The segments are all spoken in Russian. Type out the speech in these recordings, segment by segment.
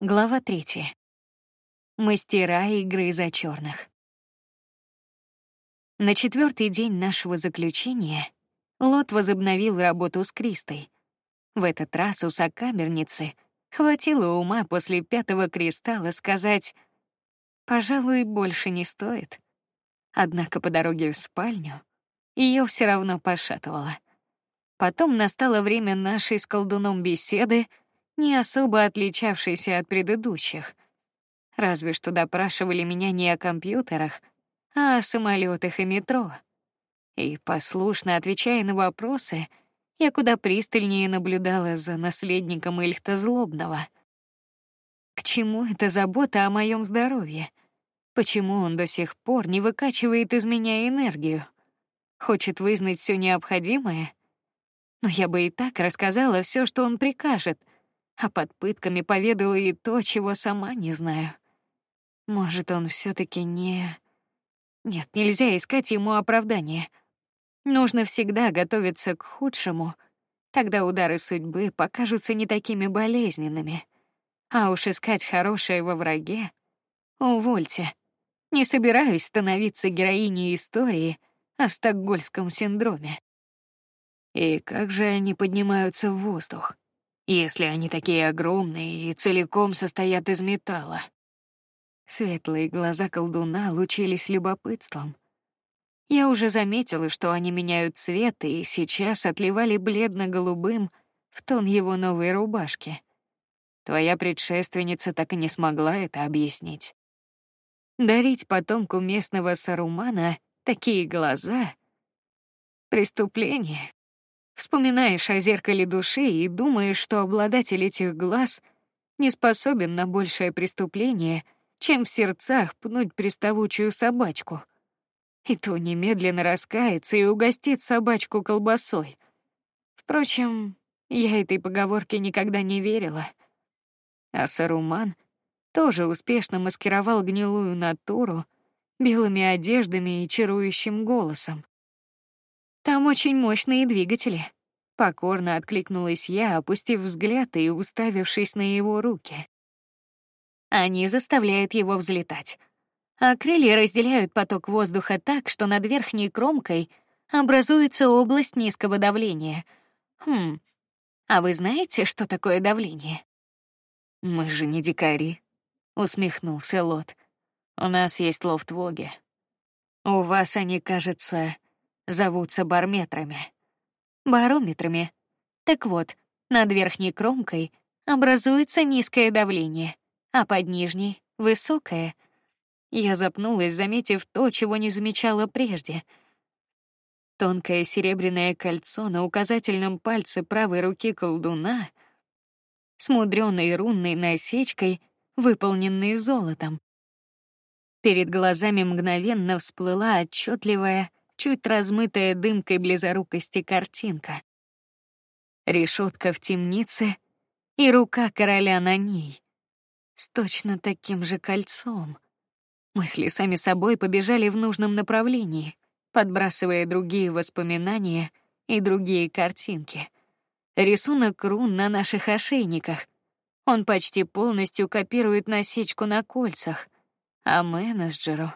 Глава третья. Мастера игры за черных. На четвертый день нашего заключения Лот возобновил работу с Кристой. В этот раз у сокамерницы хватило ума после пятого кристалла сказать: "Пожалуй, больше не стоит". Однако по дороге в спальню ее все равно пошатывало. Потом настало время нашей с колдуном беседы, не особо отличавшейся от предыдущих. Разве что допрашивали меня не о компьютерах, а о самолетах и метро. И послушно отвечая на вопросы, я куда пристальнее наблюдала за наследником Ильхта Злобного. К чему эта забота о моем здоровье? Почему он до сих пор не выкачивает из меня энергию? Хочет вызнать все необходимое? Но я бы и так рассказала все, что он прикажет, а под пытками поведала и то, чего сама не знаю. Может, он все-таки не... Нет, нельзя искать ему оправдания. Нужно всегда готовиться к худшему. Тогда удары судьбы покажутся не такими болезненными. А уж искать хорошее во враге... Увольте. Не собираюсь становиться героиней истории о стокгольском синдроме. И как же они поднимаются в воздух, если они такие огромные и целиком состоят из металла? Светлые глаза колдуна лучились любопытством. Я уже заметила, что они меняют цвет и сейчас отливали бледно-голубым в тон его новой рубашки. Твоя предшественница так и не смогла это объяснить. Дарить потомку местного Сарумана такие глаза — преступление. Вспоминаешь о зеркале души и думаешь, что обладатель этих глаз не способен на большее преступление, чем в сердцах пнуть приставучую собачку. И то немедленно раскается и угостит собачку колбасой. Впрочем, я этой поговорке никогда не верила. А Саруман тоже успешно маскировал гнилую натуру белыми одеждами и чарующим голосом. Там очень мощные двигатели. Покорно откликнулась я, опустив взгляд и уставившись на его руки. Они заставляют его взлетать, а крылья разделяют поток воздуха так, что над верхней кромкой образуется область низкого давления. Хм. А вы знаете, что такое давление? Мы же не дикари, усмехнулся Лот. У нас есть лофт-воги. У вас они, кажется, зовутся барметрами. Барометрами. Так вот, над верхней кромкой образуется низкое давление, а под нижней — высокое. Я запнулась, заметив то, чего не замечала прежде. Тонкое серебряное кольцо на указательном пальце правой руки колдуна с мудрёной рунной насечкой, выполненной золотом. Перед глазами мгновенно всплыла отчетливая чуть размытая дымкой близорукости картинка. Решетка в темнице и рука короля на ней, с точно таким же кольцом. Мысли сами собой побежали в нужном направлении, подбрасывая другие воспоминания и другие картинки. Рисунок рун на наших ошейниках. Он почти полностью копирует насечку на кольцах, а менеджеру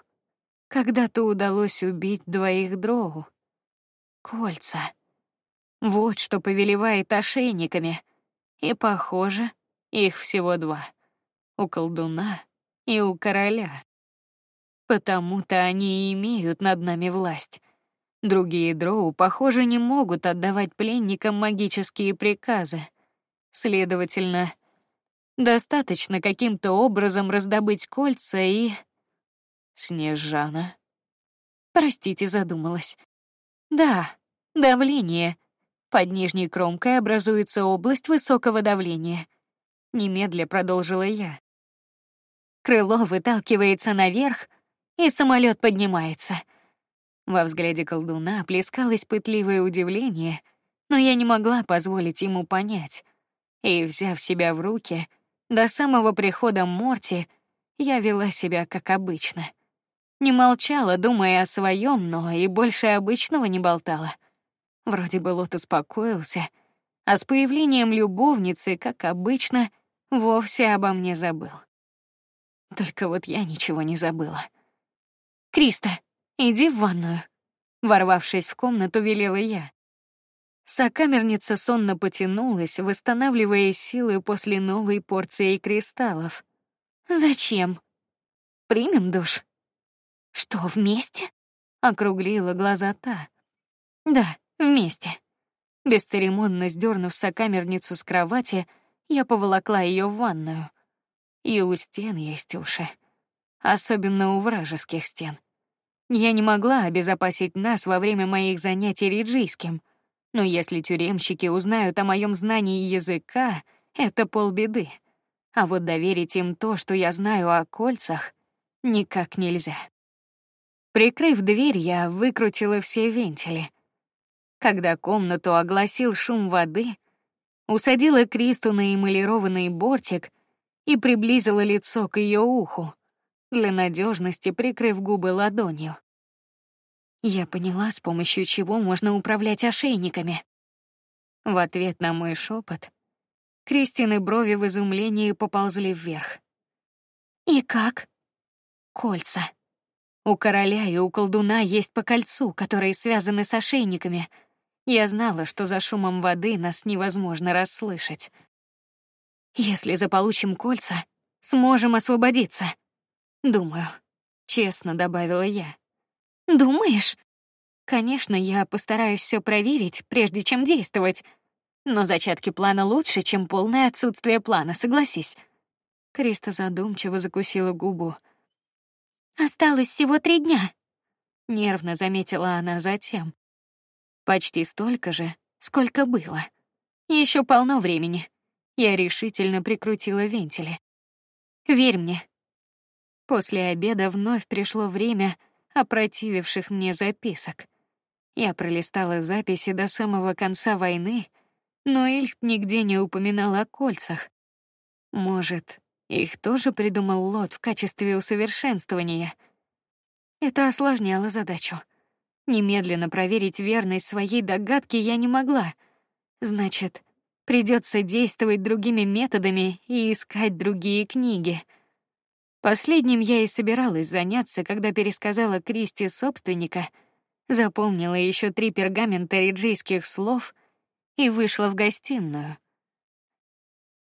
когда-то удалось убить двоих дроу. Кольца. Вот что повелевает ошейниками. И похоже, их всего два: у колдуна и у короля. Потому-то они и имеют над нами власть. Другие дроу, похоже, не могут отдавать пленникам магические приказы. Следовательно, достаточно каким-то образом раздобыть кольца и Снежана. Простите, задумалась. Да, давление. Под нижней кромкой образуется область высокого давления. Немедля продолжила я. Крыло выталкивается наверх, и самолет поднимается. Во взгляде колдуна плескалось пытливое удивление, но я не могла позволить ему понять. И, взяв себя в руки, до самого прихода Морти я вела себя как обычно — не молчала, думая о своем, но и больше обычного не болтала. Вроде бы Лот успокоился, а с появлением любовницы, как обычно, вовсе обо мне забыл. Только вот я ничего не забыла. Криста, иди в ванную. Ворвавшись в комнату, велела я. Сокамерница сонно потянулась, восстанавливая силы после новой порции кристаллов. Зачем? Примем душ. Что вместе? Округлила глаза та. Да, вместе. Бесцеремонно сдернув сокамерницу с кровати, я поволокла ее в ванную. И у стен есть уши, особенно у вражеских стен. Я не могла обезопасить нас во время моих занятий риджийским, но если тюремщики узнают о моем знании языка, это полбеды. А вот доверить им то, что я знаю о кольцах, никак нельзя. Прикрыв дверь, я выкрутила все вентили. Когда комнату огласил шум воды, усадила Кристу на эмалированный бортик и приблизила лицо к ее уху, для надежности прикрыв губы ладонью. Я поняла, с помощью чего можно управлять ошейниками. В ответ на мой шепот, Кристины брови в изумлении поползли вверх. И как? Кольца. У короля и у колдуна есть по кольцу, которые связаны с ошейниками. Я знала, что за шумом воды нас невозможно расслышать. Если заполучим кольца, сможем освободиться. Думаю, честно добавила я. Думаешь? Конечно, я постараюсь все проверить, прежде чем действовать. Но зачатки плана лучше, чем полное отсутствие плана, согласись. Криста задумчиво закусила губу. Осталось всего три дня. Нервно заметила она затем. Почти столько же, сколько было. Еще полно времени. Я решительно прикрутила вентили. Верь мне. После обеда вновь пришло время опротививших мне записок. Я пролистала записи до самого конца войны, но Ильх нигде не упоминал о кольцах. Может, их тоже придумал Лот в качестве усовершенствования. Это осложняло задачу. Немедленно проверить верность своей догадки я не могла. Значит, придется действовать другими методами и искать другие книги. Последним я и собиралась заняться, когда пересказала Кристи собственника, запомнила еще три пергамента риджийских слов и вышла в гостиную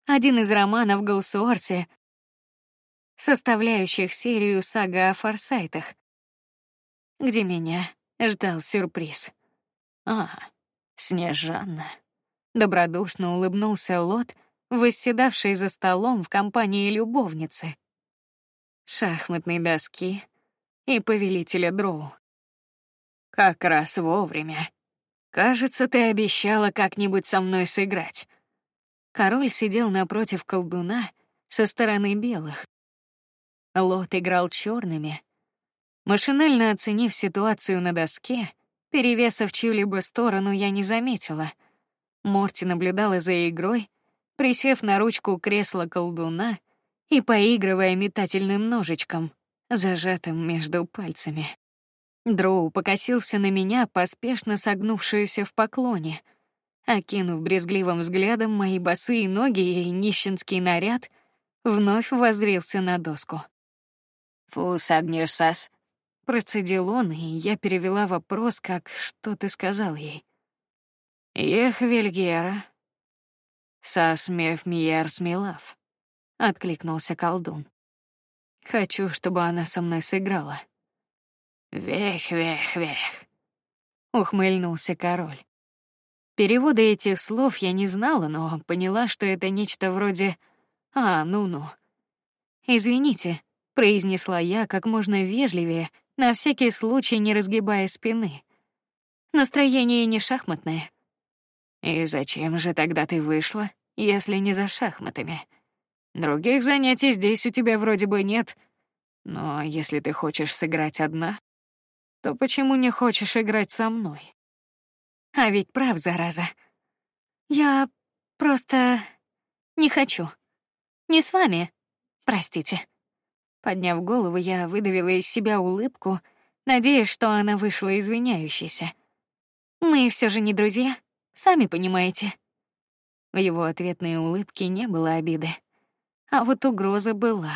один из романов Голсуорси, составляющих серию сага о Форсайтах, где меня ждал сюрприз. А, Снежанна. Добродушно улыбнулся Лот, восседавший за столом в компании любовницы, шахматной доски и повелителя Дроу. Как раз вовремя. Кажется, ты обещала как-нибудь со мной сыграть. Король сидел напротив колдуна со стороны белых. Лот играл черными. Машинально оценив ситуацию на доске, перевеса в чью-либо сторону я не заметила. Морти наблюдала за игрой, присев на ручку кресла колдуна и поигрывая метательным ножичком, зажатым между пальцами. Дроу покосился на меня, поспешно согнувшуюся в поклоне — Окинув брезгливым взглядом мои босые ноги и нищенский наряд, вновь воззрился на доску. «Фу, сагнешсас», — процедил он, и я перевела вопрос, как «что ты сказал ей?» «Ех, Вильгера, сасмев мияр смелав», — откликнулся колдун. «Хочу, чтобы она со мной сыграла». «Вех, вех, вех», — ухмыльнулся король. Перевода этих слов я не знала, но поняла, что это нечто вроде «А, ну-ну». «Извините», — произнесла я как можно вежливее, на всякий случай не разгибая спины. Настроение не шахматное. «И зачем же тогда ты вышла, если не за шахматами? Других занятий здесь у тебя вроде бы нет, но если ты хочешь сыграть одна, то почему не хочешь играть со мной?» А ведь прав, зараза. Я просто не хочу. Не с вами. Простите. Подняв голову, я выдавила из себя улыбку, надеясь, что она вышла извиняющейся. Мы все же не друзья, сами понимаете. В его ответной улыбке не было обиды. А вот угроза была.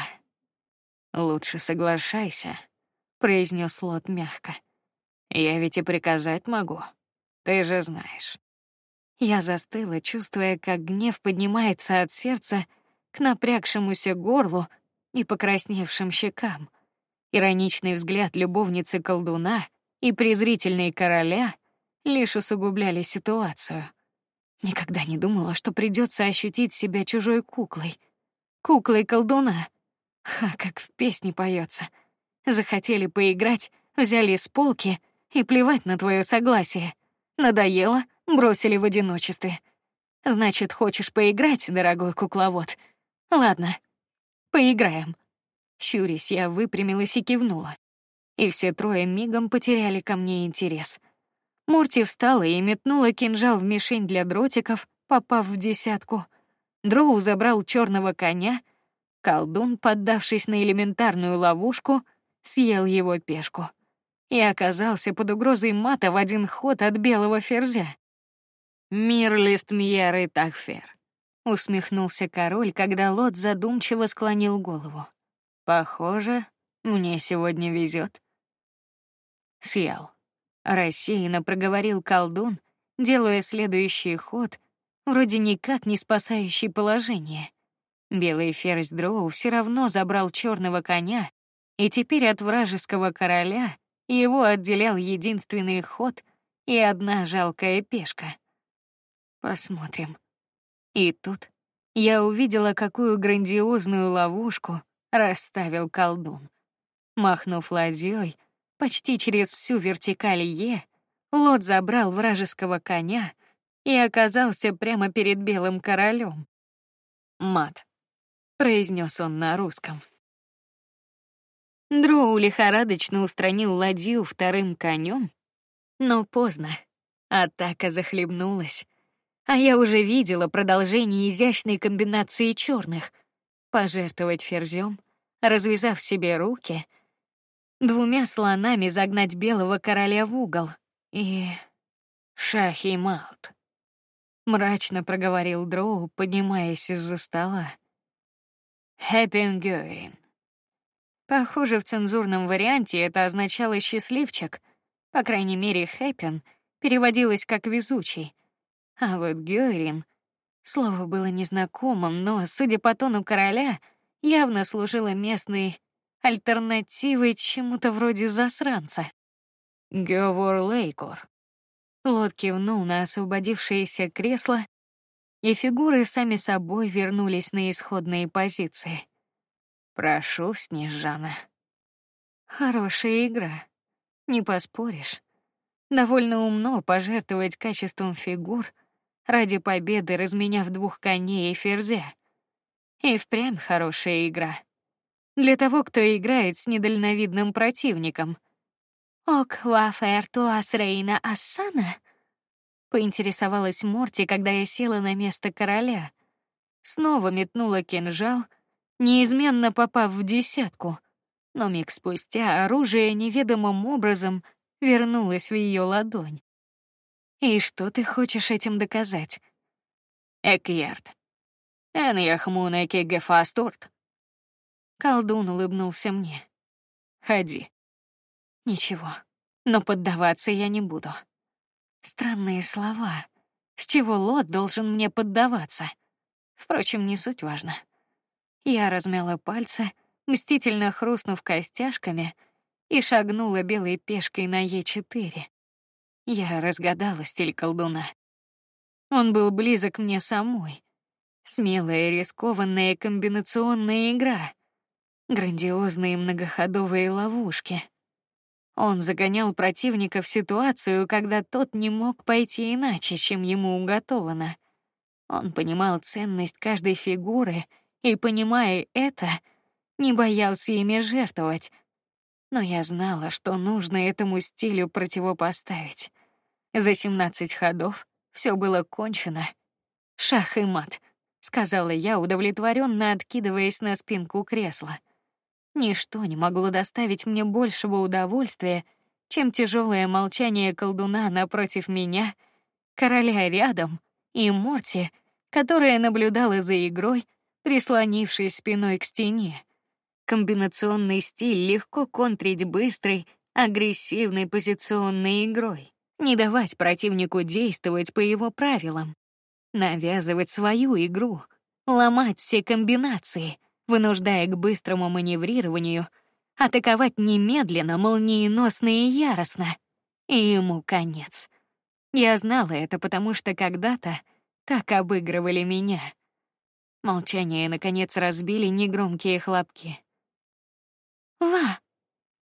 Лучше соглашайся, произнес Лот мягко. Я ведь и приказать могу. Ты же знаешь. Я застыла, чувствуя, как гнев поднимается от сердца к напрягшемуся горлу и покрасневшим щекам. Ироничный взгляд любовницы колдуна и презрительный короля лишь усугубляли ситуацию. Никогда не думала, что придется ощутить себя чужой куклой, куклой колдуна. Ха, как в песне поется. Захотели поиграть, взяли с полки и плевать на твое согласие. Надоело, бросили в одиночестве. Значит, хочешь поиграть, дорогой кукловод? Ладно, поиграем. Щурясь, я выпрямилась и кивнула. И все трое мигом потеряли ко мне интерес. Мурти встала и метнула кинжал в мишень для дротиков, попав в десятку. Дроу забрал черного коня. Колдун, поддавшись на элементарную ловушку, съел его пешку и оказался под угрозой мата в один ход от белого ферзя. Мир лист Мьеры Тахфер. Усмехнулся король, когда Лот задумчиво склонил голову. Похоже, мне сегодня везет. Съел. Рассеянно проговорил колдун, делая следующий ход, вроде никак не спасающий положение. Белый ферзь Дроу все равно забрал черного коня, и теперь от вражеского короля его отделял единственный ход и одна жалкая пешка. Посмотрим. И тут я увидела, какую грандиозную ловушку расставил колдун. Махнув ладьей, почти через всю вертикаль Е, Лот забрал вражеского коня и оказался прямо перед белым королем. Мат, произнес он на русском. Дроу лихорадочно устранил ладью вторым конем, но поздно. Атака захлебнулась а я уже видела продолжение изящной комбинации черных. Пожертвовать ферзем, развязав себе руки, двумя слонами загнать белого короля в угол и шахи маут. Мрачно проговорил Дроу, поднимаясь из-за стола. Хэппингёрин. Похоже, в цензурном варианте это означало счастливчик. По крайней мере, хэппин переводилось как везучий. А вот Гёрин слово было незнакомым, но, судя по тону короля, явно служило местной альтернативой чему-то вроде засранца. Гёвор Лейкор. Лот кивнул на освободившееся кресло, и фигуры сами собой вернулись на исходные позиции. Прошу, Снежана. Хорошая игра, не поспоришь. Довольно умно пожертвовать качеством фигур ради победы, разменяв двух коней и ферзя. И впрямь хорошая игра. Для того, кто играет с недальновидным противником. Ок вафертуас рейна Ассана? Поинтересовалась Морти, когда я села на место короля. Снова метнула кинжал, неизменно попав в десятку. Но миг спустя оружие неведомым образом вернулось в ее ладонь. И что ты хочешь этим доказать? Экьярд. Эн яхмунеки гефастурт. Колдун улыбнулся мне. Ходи. Ничего, но поддаваться я не буду. Странные слова. С чего Лот должен мне поддаваться? Впрочем, не суть важно. Я размяла пальцы, мстительно хрустнув костяшками, и шагнула белой пешкой на Е4. Я разгадала стиль колдуна. Он был близок мне самой. Смелая, рискованная комбинационная игра, грандиозные многоходовые ловушки. Он загонял противника в ситуацию, когда тот не мог пойти иначе, чем ему уготовано. Он понимал ценность каждой фигуры и, понимая это, не боялся ими жертвовать. Но я знала, что нужно этому стилю противопоставить. За семнадцать ходов все было кончено. Шах и мат, сказала я, удовлетворенно откидываясь на спинку кресла. Ничто не могло доставить мне большего удовольствия, чем тяжелое молчание колдуна напротив меня, короля рядом и Морти, которая наблюдала за игрой, прислонившись спиной к стене. Комбинационный стиль легко контрить быстрой, агрессивной позиционной игрой, не давать противнику действовать по его правилам, навязывать свою игру, ломать все комбинации, вынуждая к быстрому маневрированию, атаковать немедленно, молниеносно и яростно. И ему конец. Я знала это, потому что когда-то так обыгрывали меня. Молчание наконец разбили негромкие хлопки. Ва!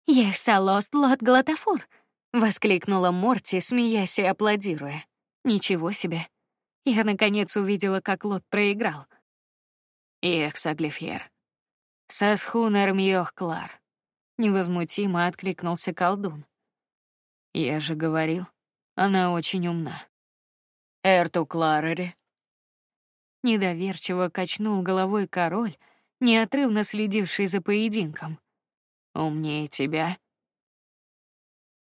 Ехсалост лот глотофур! воскликнула Морти, смеясь и аплодируя. Ничего себе! Я наконец увидела, как лот проиграл. Эхсаглифьер. Сасхунер мьёх клар. Невозмутимо откликнулся колдун. Я же говорил, она очень умна. Эрту Кларери. Недоверчиво качнул головой король, неотрывно следивший за поединком. Умнее тебя.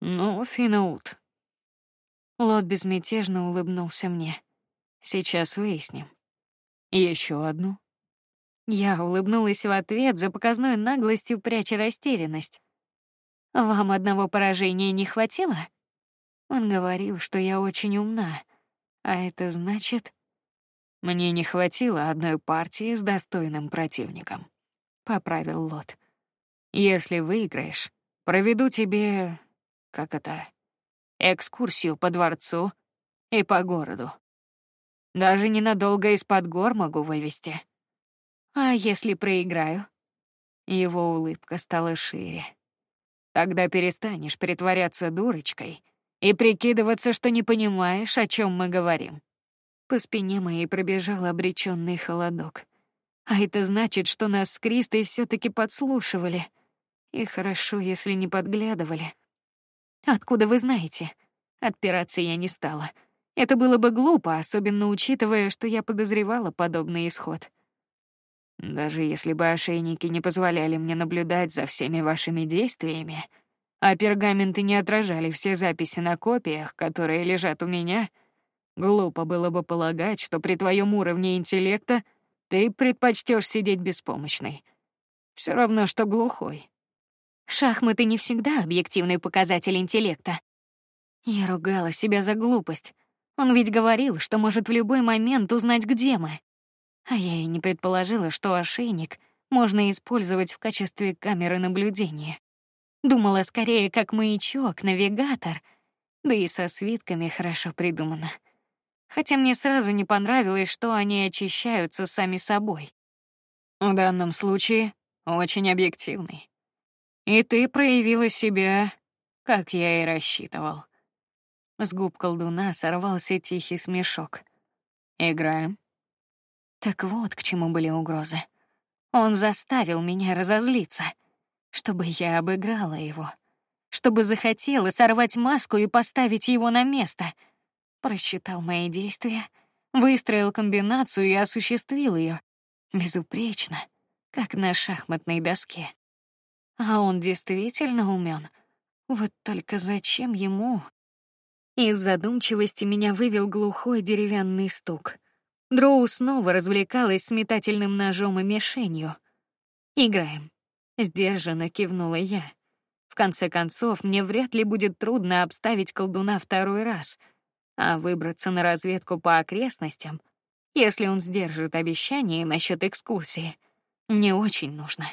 Ну, Финаут. Лот безмятежно улыбнулся мне. Сейчас выясним. Еще одну. Я улыбнулась в ответ за показной наглостью, пряча растерянность. Вам одного поражения не хватило? Он говорил, что я очень умна, а это значит, мне не хватило одной партии с достойным противником. Поправил Лот. Если выиграешь, проведу тебе, как это, экскурсию по дворцу и по городу. Даже ненадолго из-под гор могу вывести. А если проиграю? Его улыбка стала шире. Тогда перестанешь притворяться дурочкой и прикидываться, что не понимаешь, о чем мы говорим. По спине моей пробежал обреченный холодок. А это значит, что нас с Кристой все таки подслушивали. И хорошо, если не подглядывали. Откуда вы знаете? Отпираться я не стала. Это было бы глупо, особенно учитывая, что я подозревала подобный исход. Даже если бы ошейники не позволяли мне наблюдать за всеми вашими действиями, а пергаменты не отражали все записи на копиях, которые лежат у меня, глупо было бы полагать, что при твоем уровне интеллекта ты предпочтешь сидеть беспомощной. Все равно, что глухой. Шахматы не всегда объективный показатель интеллекта. Я ругала себя за глупость. Он ведь говорил, что может в любой момент узнать, где мы. А я и не предположила, что ошейник можно использовать в качестве камеры наблюдения. Думала скорее как маячок, навигатор, да и со свитками хорошо придумано. Хотя мне сразу не понравилось, что они очищаются сами собой. В данном случае очень объективный. И ты проявила себя, как я и рассчитывал. С губ колдуна сорвался тихий смешок. Играем. Так вот, к чему были угрозы. Он заставил меня разозлиться, чтобы я обыграла его, чтобы захотела сорвать маску и поставить его на место. Просчитал мои действия, выстроил комбинацию и осуществил ее безупречно, как на шахматной доске. А он действительно умен. Вот только зачем ему? Из задумчивости меня вывел глухой деревянный стук. Дроу снова развлекалась с метательным ножом и мишенью. Играем. Сдержанно кивнула я. В конце концов, мне вряд ли будет трудно обставить колдуна второй раз, а выбраться на разведку по окрестностям, если он сдержит обещание насчет экскурсии, мне очень нужно.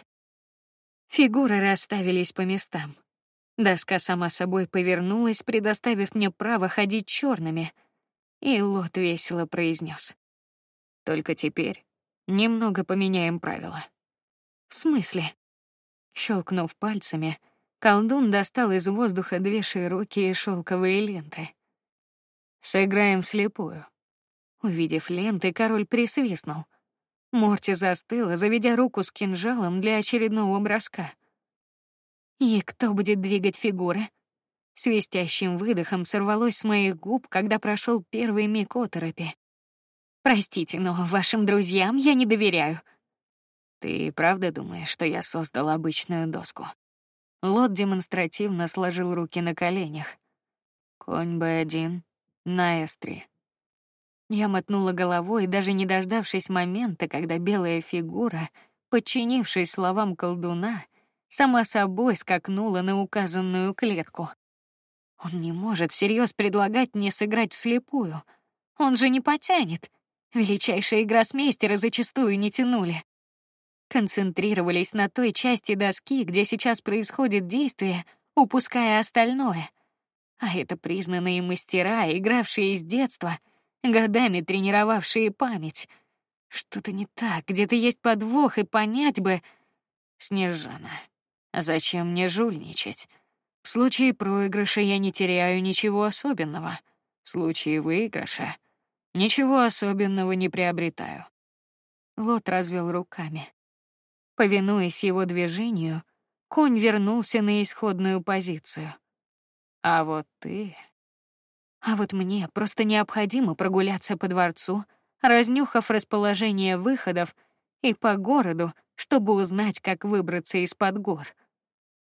Фигуры расставились по местам. Доска сама собой повернулась, предоставив мне право ходить черными, и Лот весело произнес: "Только теперь немного поменяем правила". В смысле? Щелкнув пальцами, колдун достал из воздуха две широкие шелковые ленты. Сыграем вслепую. Увидев ленты, король присвистнул. Морти застыла, заведя руку с кинжалом для очередного броска. И кто будет двигать фигуры? Свистящим выдохом сорвалось с моих губ, когда прошел первый миг оторопи. Простите, но вашим друзьям я не доверяю. Ты правда думаешь, что я создал обычную доску? Лот демонстративно сложил руки на коленях. Конь Б1 на С3. Я мотнула головой, даже не дождавшись момента, когда белая фигура, подчинившись словам колдуна, сама собой скакнула на указанную клетку. Он не может всерьез предлагать мне сыграть вслепую. Он же не потянет. Величайшие гроссмейстеры зачастую не тянули. Концентрировались на той части доски, где сейчас происходит действие, упуская остальное. А это признанные мастера, игравшие с детства, годами тренировавшие память. Что-то не так, где-то есть подвох, и понять бы... Снежана, зачем мне жульничать? В случае проигрыша я не теряю ничего особенного. В случае выигрыша ничего особенного не приобретаю. Лот развел руками. Повинуясь его движению, конь вернулся на исходную позицию. А вот ты... А вот мне просто необходимо прогуляться по дворцу, разнюхав расположение выходов и по городу, чтобы узнать, как выбраться из-под гор.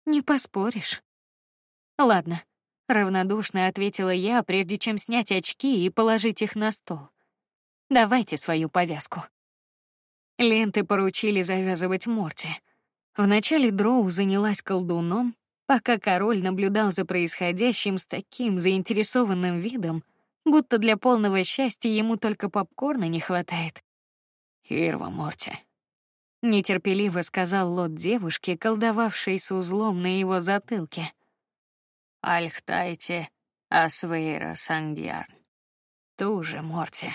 Не поспоришь. Ладно, равнодушно ответила я, прежде чем снять очки и положить их на стол. Давайте свою повязку. Ленты поручили завязывать Морти. Вначале Дроу занялась колдуном, пока король наблюдал за происходящим с таким заинтересованным видом, будто для полного счастья ему только попкорна не хватает. Ирва Морти. Нетерпеливо сказал лот девушке, колдовавшей с узлом на его затылке. Альхтайте Асвейра Сангьярн. Туже Морти.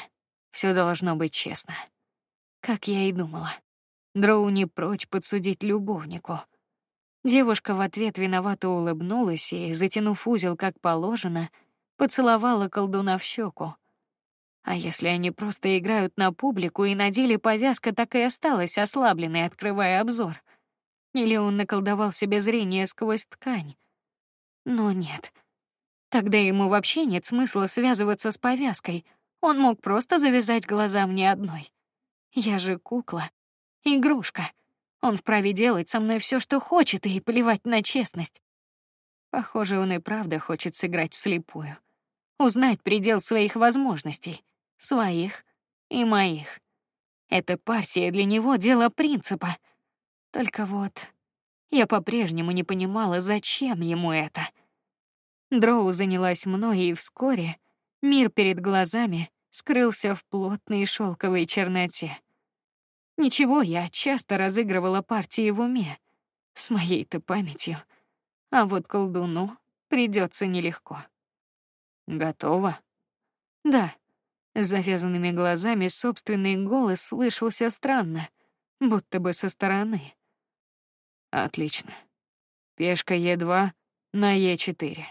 Все должно быть честно. Как я и думала. Дроу не прочь подсудить любовнику. Девушка в ответ виновато улыбнулась и, затянув узел как положено, поцеловала колдуна в щеку. А если они просто играют на публику и на деле повязка так и осталась ослабленной, открывая обзор? Или он наколдовал себе зрение сквозь ткань? Но нет. Тогда ему вообще нет смысла связываться с повязкой. Он мог просто завязать глаза мне одной. Я же кукла, игрушка. Он вправе делать со мной все, что хочет, и плевать на честность. Похоже, он и правда хочет сыграть вслепую, узнать предел своих возможностей, своих и моих. Эта партия для него дело принципа. Только вот я по-прежнему не понимала, зачем ему это. Дроу занялась мной, и вскоре мир перед глазами скрылся в плотной шелковой черноте. Ничего, я часто разыгрывала партии в уме с моей-то памятью, а вот колдуну придется нелегко. Готова? Да. С завязанными глазами собственный голос слышался странно, будто бы со стороны. Отлично. Пешка Е2 на Е4.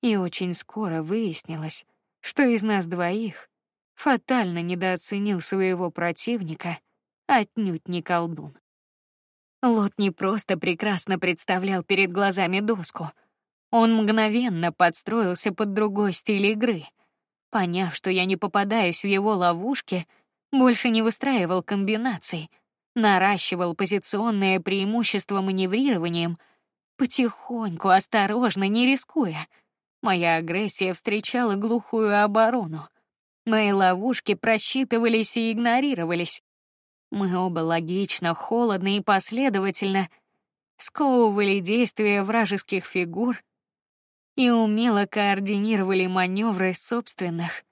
И очень скоро выяснилось, что из нас двоих фатально недооценил своего противника отнюдь не колдун. Лот не просто прекрасно представлял перед глазами доску, он мгновенно подстроился под другой стиль игры. Поняв, что я не попадаюсь в его ловушки, больше не выстраивал комбинаций, наращивал позиционное преимущество маневрированием, потихоньку, осторожно, не рискуя. Моя агрессия встречала глухую оборону. Мои ловушки просчитывались и игнорировались. Мы оба логично, холодно и последовательно сковывали действия вражеских фигур и умело координировали маневры собственных,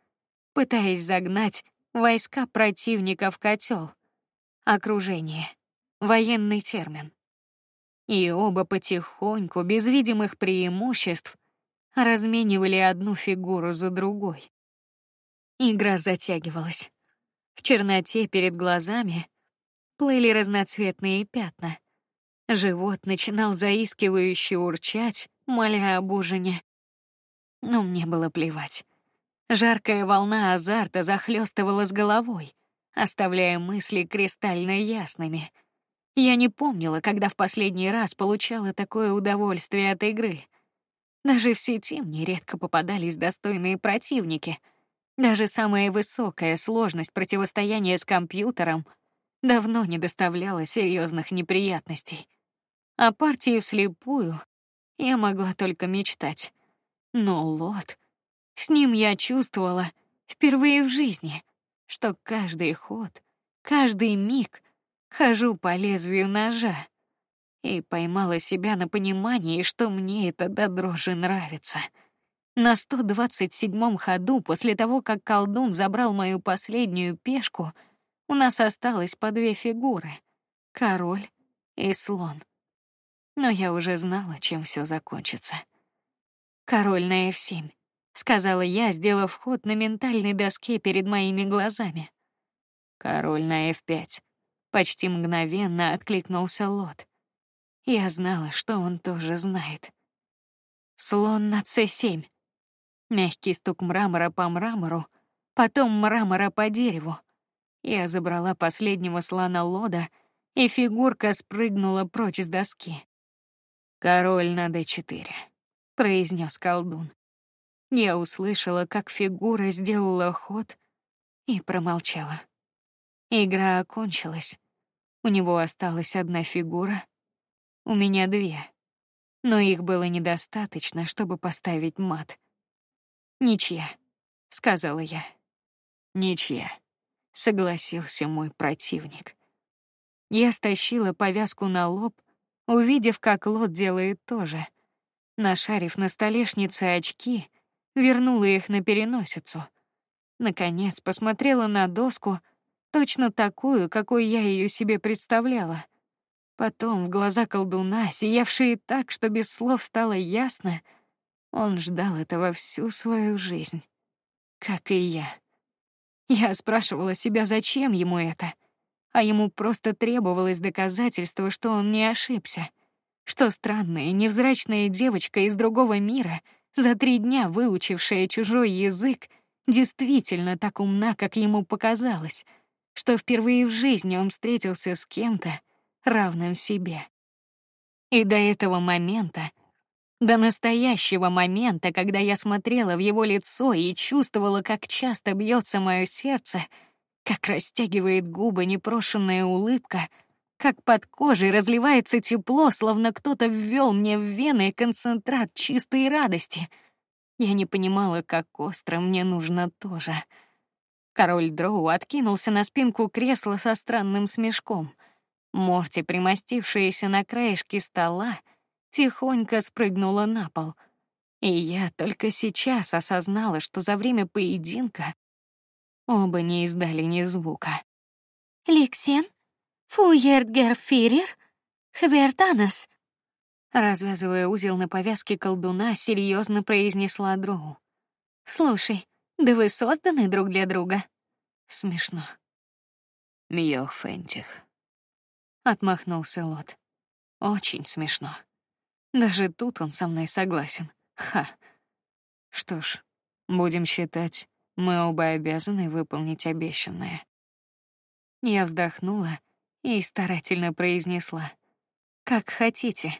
пытаясь загнать войска противника в котел. Окружение, военный термин. И оба потихоньку, без видимых преимуществ, разменивали одну фигуру за другой. Игра затягивалась. В черноте перед глазами плыли разноцветные пятна. Живот начинал заискивающе урчать, моля об ужине. Но мне было плевать. Жаркая волна азарта захлестывала с головой, оставляя мысли кристально ясными. Я не помнила, когда в последний раз получала такое удовольствие от игры. Даже в сети мне редко попадались достойные противники — даже самая высокая сложность противостояния с компьютером давно не доставляла серьезных неприятностей. А партии вслепую я могла только мечтать. Но Лот, с ним я чувствовала, впервые в жизни, что каждый ход, каждый миг хожу по лезвию ножа и поймала себя на понимании, что мне это до дрожи нравится. На 127-м ходу после того, как колдун забрал мою последнюю пешку, у нас осталось по две фигуры: король и слон. Но я уже знала, чем все закончится. Король на f7, сказала я, сделав ход на ментальной доске перед моими глазами. Король на f5. Почти мгновенно откликнулся Лот. Я знала, что он тоже знает. Слон на c7. Мягкий стук мрамора по мрамору, потом мрамора по дереву. Я забрала последнего слона Лода, и фигурка спрыгнула прочь с доски. Король на d4, произнес колдун. Я услышала, как фигура сделала ход и промолчала. Игра окончилась. У него осталась одна фигура, у меня две, но их было недостаточно, чтобы поставить мат. Ничья, сказала я. Ничья, согласился мой противник. Я стащила повязку на лоб, увидев, как Лот делает то же. Нашарив на столешнице очки, вернула их на переносицу. Наконец посмотрела на доску, точно такую, какой я ее себе представляла. Потом в глаза колдуна, сиявшие так, что без слов стало ясно, он ждал этого всю свою жизнь, как и я. Я спрашивала себя, зачем ему это, а ему просто требовалось доказательство, что он не ошибся, что странная невзрачная девочка из другого мира, за три дня выучившая чужой язык, действительно так умна, как ему показалось, что впервые в жизни он встретился с кем-то, равным себе. И до этого момента, до настоящего момента, когда я смотрела в его лицо и чувствовала, как часто бьется мое сердце, как растягивает губы непрошенная улыбка, как под кожей разливается тепло, словно кто-то ввел мне в вены концентрат чистой радости. Я не понимала, как остро мне нужно тоже. Король Дроу откинулся на спинку кресла со странным смешком — Морти, примостившаяся на краешке стола, тихонько спрыгнула на пол. И я только сейчас осознала, что за время поединка оба не издали ни звука. Ликсен, Фуердгерфирер, Хвертанас. Развязывая узел на повязке колдуна, серьезно произнесла Дроу. Слушай, да вы созданы друг для друга. Смешно. Миох Фентих отмахнулся Лот. Очень смешно. Даже тут он со мной согласен. Ха. Что ж, будем считать, мы оба обязаны выполнить обещанное. Я вздохнула и старательно произнесла: "Как хотите".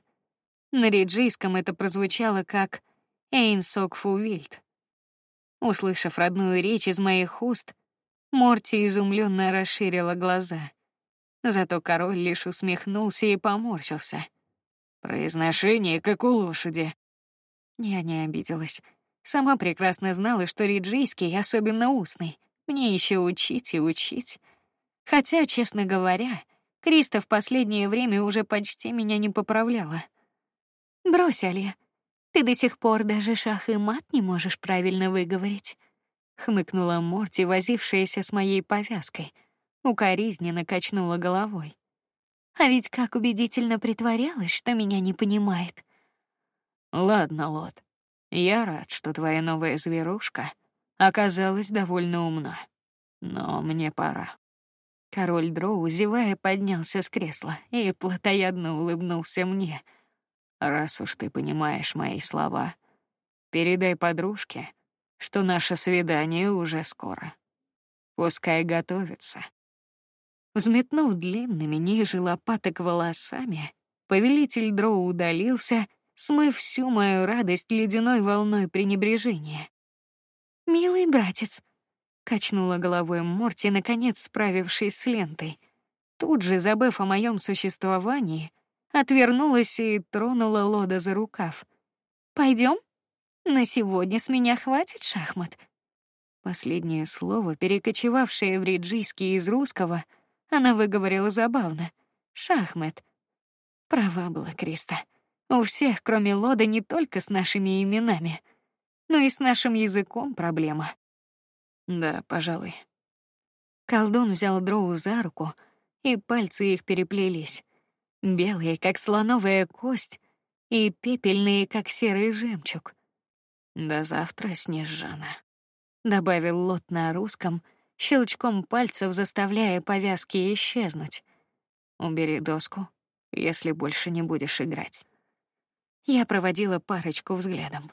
На риджийском это прозвучало как "Эйнсок фувильд". Услышав родную речь из моих уст, Морти изумленно расширила глаза. Зато король лишь усмехнулся и поморщился. Произношение как у лошади. Я не обиделась. Сама прекрасно знала, что риджийский особенно устный. Мне еще учить и учить. Хотя, честно говоря, Криста в последнее время уже почти меня не поправляла. Брось, Алия. Ты до сих пор даже шах и мат не можешь правильно выговорить, хмыкнула Морти, возившаяся с моей повязкой укоризненно качнула головой. А ведь как убедительно притворялась, что меня не понимает. Ладно, Лот. Я рад, что твоя новая зверушка оказалась довольно умна. Но мне пора. Король Дроу, зевая, поднялся с кресла и плотоядно улыбнулся мне. Раз уж ты понимаешь мои слова, передай подружке, что наше свидание уже скоро. Пускай готовится. Взметнув длинными ниже лопаток волосами, повелитель Дроу удалился, смыв всю мою радость ледяной волной пренебрежения. Милый братец, качнула головой Морти, наконец справившись с лентой. Тут же, забыв о моем существовании, отвернулась и тронула Лода за рукав. Пойдем? На сегодня с меня хватит шахмат. Последнее слово, перекочевавшее в риджийский из русского, она выговорила забавно. Шахмет. Права была Криста. У всех, кроме Лода, не только с нашими именами, но и с нашим языком проблема. Да, пожалуй. Колдун взял Дроу за руку, и пальцы их переплелись. Белые, как слоновая кость, и пепельные, как серый жемчуг. До завтра, Снежана, добавил Лот на русском, щелчком пальцев заставляя повязки исчезнуть. Убери доску, если больше не будешь играть. Я проводила парочку взглядом.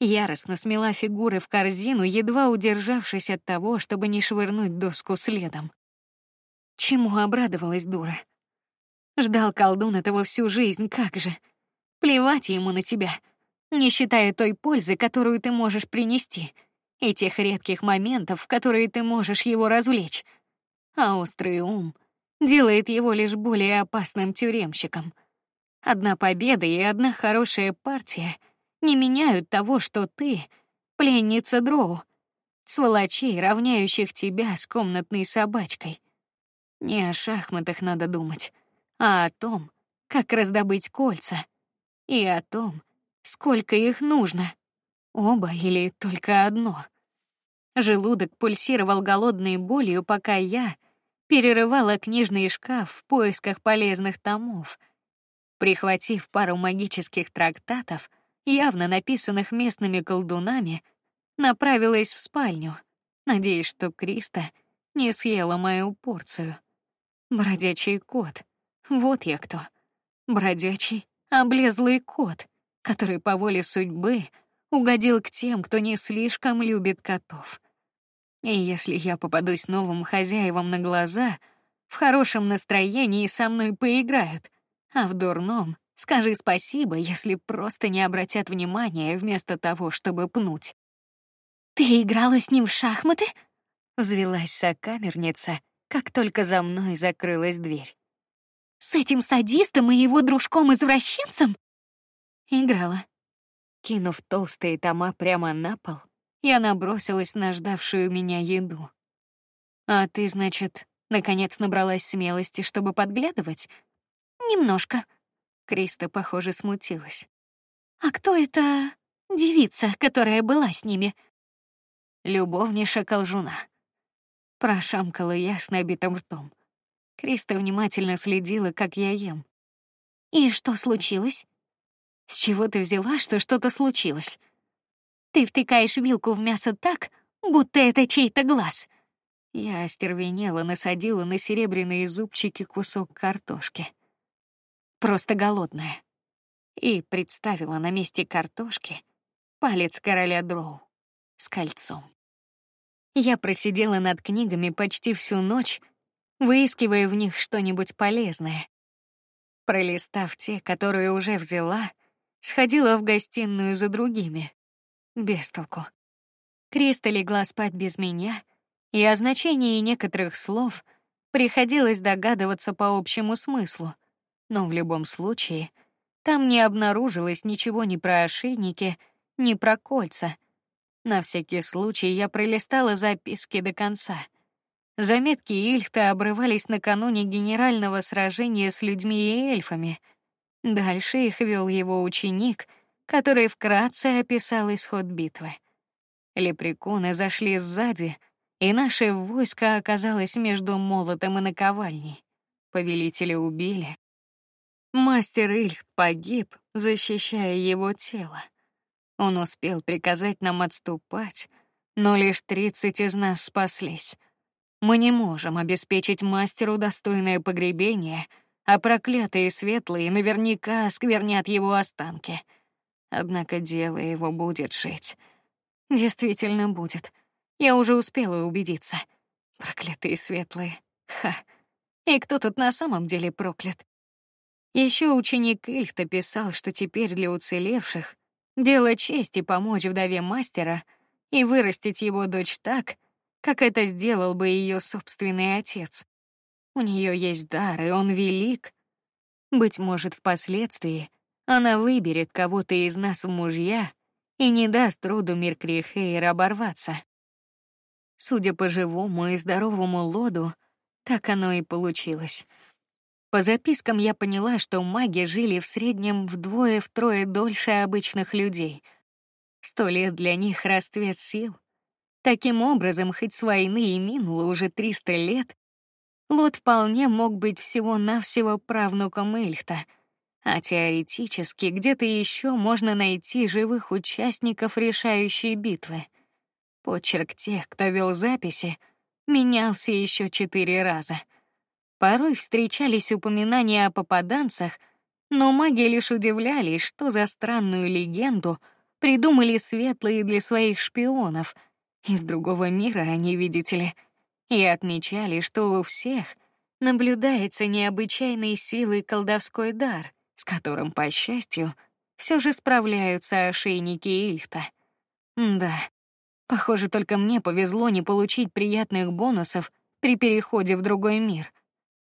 Яростно смела фигуры в корзину, едва удержавшись от того, чтобы не швырнуть доску следом. Чему обрадовалась дура? Ждал колдун этого всю жизнь, как же. Плевать ему на тебя, не считая той пользы, которую ты можешь принести, и тех редких моментов, в которые ты можешь его развлечь. А острый ум делает его лишь более опасным тюремщиком. Одна победа и одна хорошая партия не меняют того, что ты пленница дроу, сволочей, равняющих тебя с комнатной собачкой. Не о шахматах надо думать, а о том, как раздобыть кольца, и о том, сколько их нужно. Оба или только одно. Желудок пульсировал голодной болью, пока я перерывала книжный шкаф в поисках полезных томов. Прихватив пару магических трактатов, явно написанных местными колдунами, направилась в спальню, надеясь, что Криста не съела мою порцию. Бродячий кот. Вот я кто. Бродячий, облезлый кот, который по воле судьбы угодил к тем, кто не слишком любит котов. И если я попадусь новым хозяевам на глаза, в хорошем настроении со мной поиграют, а в дурном скажи спасибо, если просто не обратят внимания вместо того, чтобы пнуть. Ты играла с ним в шахматы? Взвелась сокамерница, как только за мной закрылась дверь. С этим садистом и его дружком-извращенцем? Играла. Кинув толстые тома прямо на пол, я набросилась на ждавшую меня еду. А ты, значит, наконец набралась смелости, чтобы подглядывать? Немножко. Криста, похоже, смутилась. А кто эта девица, которая была с ними? Любовница колжуна. Прошамкала я с набитым ртом. Криста внимательно следила, как я ем. И что случилось? С чего ты взяла, что что-то случилось? Ты втыкаешь вилку в мясо так, будто это чей-то глаз. Я остервенела, насадила на серебряные зубчики кусок картошки. Просто голодная. И представила на месте картошки палец короля Дроу с кольцом. Я просидела над книгами почти всю ночь, выискивая в них что-нибудь полезное. Пролистав те, которые уже взяла, сходила в гостиную за другими. Без толку. Криста легла спать без меня, и о значении некоторых слов приходилось догадываться по общему смыслу, но в любом случае там не обнаружилось ничего ни про ошейники, ни про кольца. На всякий случай я пролистала записки до конца. Заметки Ильхта обрывались накануне генерального сражения с людьми и эльфами. Дальше их вел его ученик, который вкратце описал исход битвы. Лепреконы зашли сзади, и наше войско оказалось между молотом и наковальней. Повелителя убили. Мастер Ильхт погиб, защищая его тело. Он успел приказать нам отступать, но лишь тридцать из нас спаслись. Мы не можем обеспечить мастеру достойное погребение, а проклятые светлые наверняка осквернят его останки. Однако дело его будет жить. Действительно будет. Я уже успела убедиться. Проклятые светлые. Ха. И кто тут на самом деле проклят? Еще ученик Ильфта писал, что теперь для уцелевших дело чести помочь вдове мастера и вырастить его дочь так, как это сделал бы ее собственный отец. У нее есть дар, и он велик. Быть может, впоследствии она выберет кого-то из нас в мужья и не даст роду Миркрихейр оборваться. Судя по живому и здоровому лоду, так оно и получилось. По запискам я поняла, что маги жили в среднем вдвое-втрое дольше обычных людей. Сто лет для них расцвет сил. Таким образом, хоть с войны и минуло уже триста лет, Лот вполне мог быть всего-навсего правнуком Эльхта, а теоретически где-то еще можно найти живых участников решающей битвы. Почерк тех, кто вел записи, менялся еще четыре раза. Порой встречались упоминания о попаданцах, но маги лишь удивлялись, что за странную легенду придумали светлые для своих шпионов. Из другого мира они, видите ли, и отмечали, что у всех наблюдается необычайной силой колдовской дар, с которым, по счастью, все же справляются ошейники Ильхта. Да, похоже, только мне повезло не получить приятных бонусов при переходе в другой мир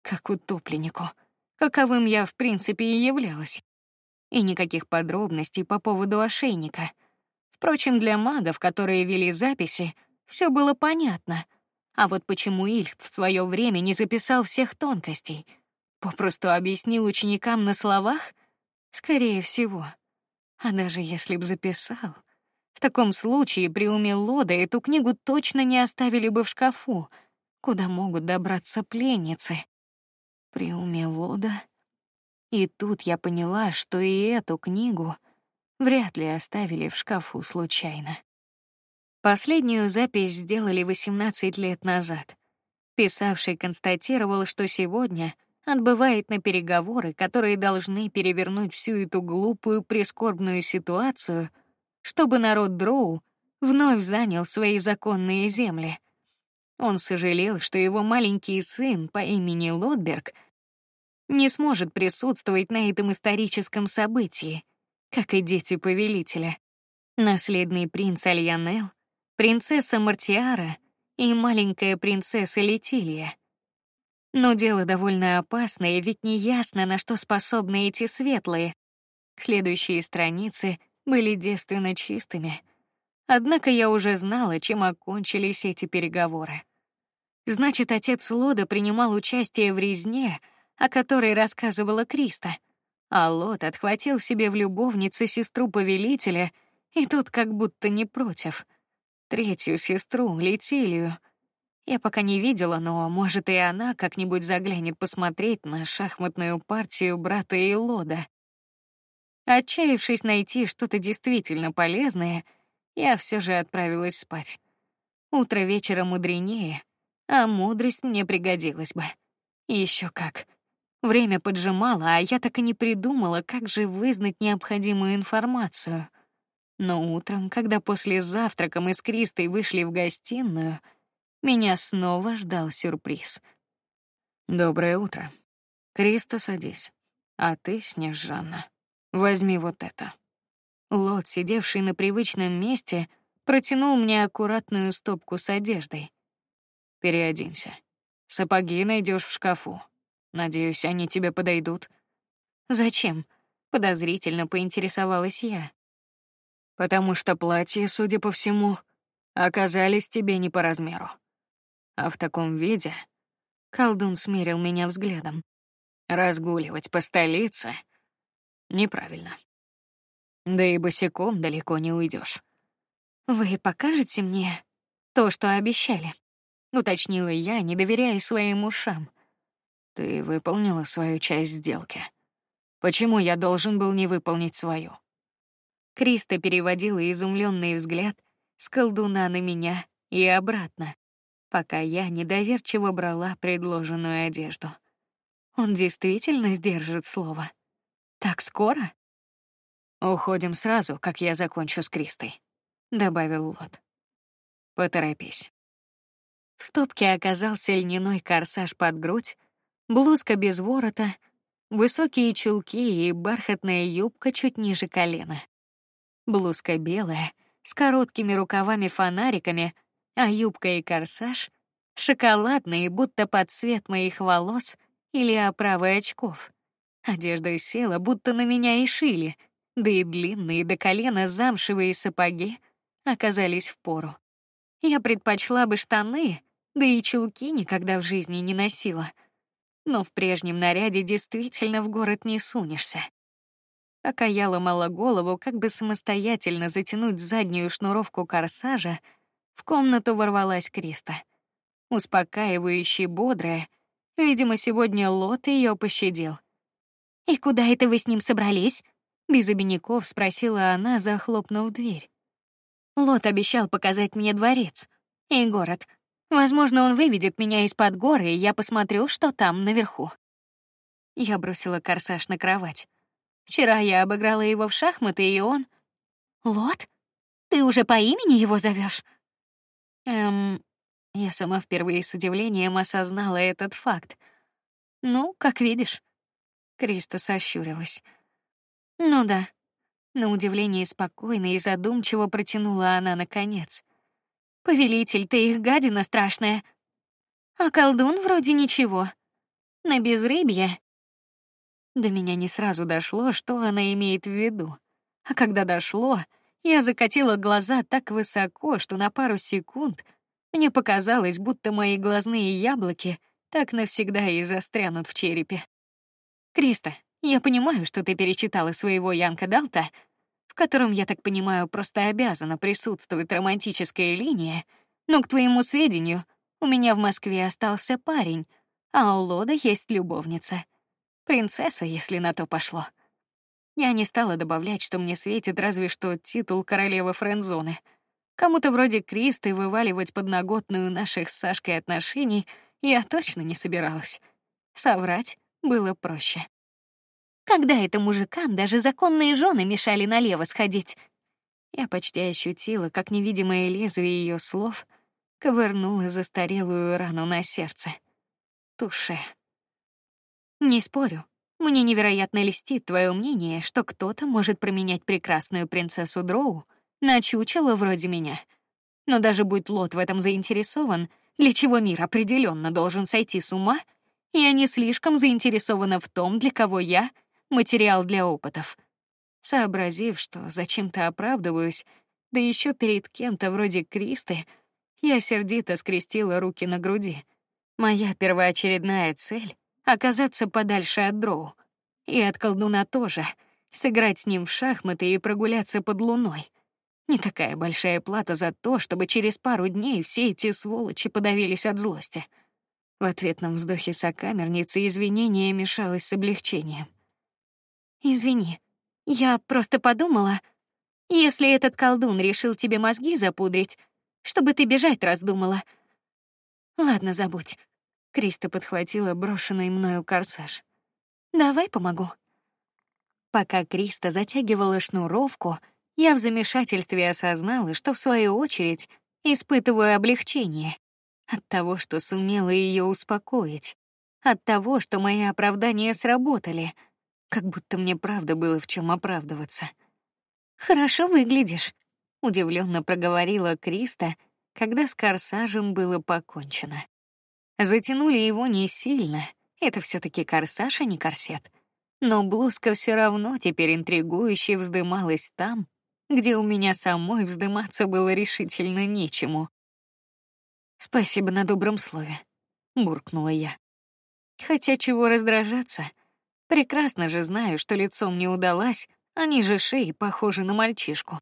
как утопленнику, каковым я в принципе и являлась. И никаких подробностей по поводу ошейника. Впрочем, для магов, которые вели записи, все было понятно. А вот почему Ильф в свое время не записал всех тонкостей, попросту объяснил ученикам на словах, скорее всего. А даже если б записал, в таком случае при уме Лода эту книгу точно не оставили бы в шкафу, куда могут добраться пленницы при уме Лода. И тут я поняла, что и эту книгу вряд ли оставили в шкафу случайно. Последнюю запись сделали 18 лет назад. Писавший констатировал, что сегодня отбывает на переговоры, которые должны перевернуть всю эту глупую прискорбную ситуацию, чтобы народ Дроу вновь занял свои законные земли. Он сожалел, что его маленький сын по имени Лотберг не сможет присутствовать на этом историческом событии, как и дети повелителя. Наследный принц Альянел, принцесса Мартиара и маленькая принцесса Летилия. Но дело довольно опасное, ведь не ясно, на что способны эти светлые. Следующие страницы были девственно чистыми. Однако я уже знала, чем окончились эти переговоры. Значит, отец Лода принимал участие в резне, о которой рассказывала Криста. А Лот отхватил себе в любовнице сестру повелителя, и тут как будто не против. Третью сестру, Летилию. Я пока не видела, но может и она как-нибудь заглянет посмотреть на шахматную партию брата и Лода. Отчаявшись найти что-то действительно полезное, я все же отправилась спать. Утро вечера мудренее, а мудрость мне пригодилась бы. Еще как. Время поджимало, а я так и не придумала, как же вызнать необходимую информацию. Но утром, когда после завтрака мы с Кристой вышли в гостиную, меня снова ждал сюрприз. Доброе утро. Криста, садись. А ты, Снежанна, возьми вот это. Лот, сидевший на привычном месте, протянул мне аккуратную стопку с одеждой. Переоденься. Сапоги найдешь в шкафу. Надеюсь, они тебе подойдут. Зачем? Подозрительно поинтересовалась я. Потому что платья, судя по всему, оказались тебе не по размеру. А в таком виде колдун смерил меня взглядом. Разгуливать по столице неправильно. Да и босиком далеко не уйдешь. Вы покажете мне то, что обещали? Уточнила я, не доверяя своим ушам. Ты выполнила свою часть сделки. Почему я должен был не выполнить свою? Криста переводила изумленный взгляд с колдуна на меня и обратно, пока я недоверчиво брала предложенную одежду. Он действительно сдержит слово. Так скоро? Уходим сразу, как я закончу с Кристой, добавил Лот. Поторопись. В стопке оказался льняной корсаж под грудь, блузка без ворота, высокие чулки и бархатная юбка чуть ниже колена. Блузка белая, с короткими рукавами-фонариками, а юбка и корсаж шоколадные, будто под цвет моих волос или оправы очков. Одежда села, будто на меня и шили, да и длинные до колена замшевые сапоги оказались в пору. Я предпочла бы штаны, да и чулки никогда в жизни не носила. Но в прежнем наряде действительно в город не сунешься. Пока я ломала голову, как бы самостоятельно затянуть заднюю шнуровку корсажа, в комнату ворвалась Криста. Успокаивающе бодрая, видимо, сегодня Лот ее пощадил. И куда это вы с ним собрались? Без обиняков спросила она, захлопнув дверь. Лот обещал показать мне дворец и город. Возможно, он выведет меня из-под горы, и я посмотрю, что там наверху. Я бросила корсаж на кровать. Вчера я обыграла его в шахматы, и он... Лот? Ты уже по имени его зовешь? Эм... Я сама впервые с удивлением осознала этот факт. Ну, как видишь. Криста сощурилась. Ну да. На удивление спокойно и задумчиво протянула она наконец. Повелитель, ты их гадина страшная. А колдун вроде ничего. На безрыбье. До меня не сразу дошло, что она имеет в виду. А когда дошло, я закатила глаза так высоко, что на пару секунд мне показалось, будто мои глазные яблоки так навсегда и застрянут в черепе. Криста, я понимаю, что ты перечитала своего Янка Далта, в котором, я так понимаю, просто обязана присутствовать романтическая линия, но к твоему сведению, у меня в Москве остался парень, а у Лода есть любовница, принцесса, если на то пошло. Я не стала добавлять, что мне светит разве что титул королевы френдзоны. Кому-то вроде Кристы вываливать подноготную наших с Сашкой отношений я точно не собиралась. Соврать было проще. Когда это мужикам даже законные жены мешали налево сходить? Я почти ощутила, как невидимое лезвие ее слов ковырнуло застарелую рану на сердце. Туше. Не спорю, мне невероятно льстит твое мнение, что кто-то может променять прекрасную принцессу Дроу на чучело вроде меня. Но даже будь Лот в этом заинтересован, для чего мир определенно должен сойти с ума — я не слишком заинтересована в том, для кого я материал для опытов. Сообразив, что зачем-то оправдываюсь, да еще перед кем-то вроде Кристы, я сердито скрестила руки на груди. Моя первоочередная цель — оказаться подальше от Дроу. И от колдуна тоже. Сыграть с ним в шахматы и прогуляться под луной. Не такая большая плата за то, чтобы через пару дней все эти сволочи подавились от злости. В ответном вздохе сокамерницы извинение мешалось с облегчением. Извини, я просто подумала, если этот колдун решил тебе мозги запудрить, чтобы ты бежать раздумала. Ладно, забудь. Криста подхватила брошенный мною корсаж. Давай помогу. Пока Криста затягивала шнуровку, я в замешательстве осознала, что в свою очередь испытываю облегчение от того, что сумела ее успокоить, от того, что мои оправдания сработали, как будто мне правда было в чем оправдываться. Хорошо выглядишь, удивленно проговорила Криста, когда с корсажем было покончено. Затянули его не сильно, это все-таки корсаж, а не корсет. Но блузка все равно теперь интригующе вздымалась там, где у меня самой вздыматься было решительно нечему. Спасибо на добром слове, буркнула я. Хотя чего раздражаться? Прекрасно же знаю, что лицом не удалась, а ниже шеи похожи на мальчишку.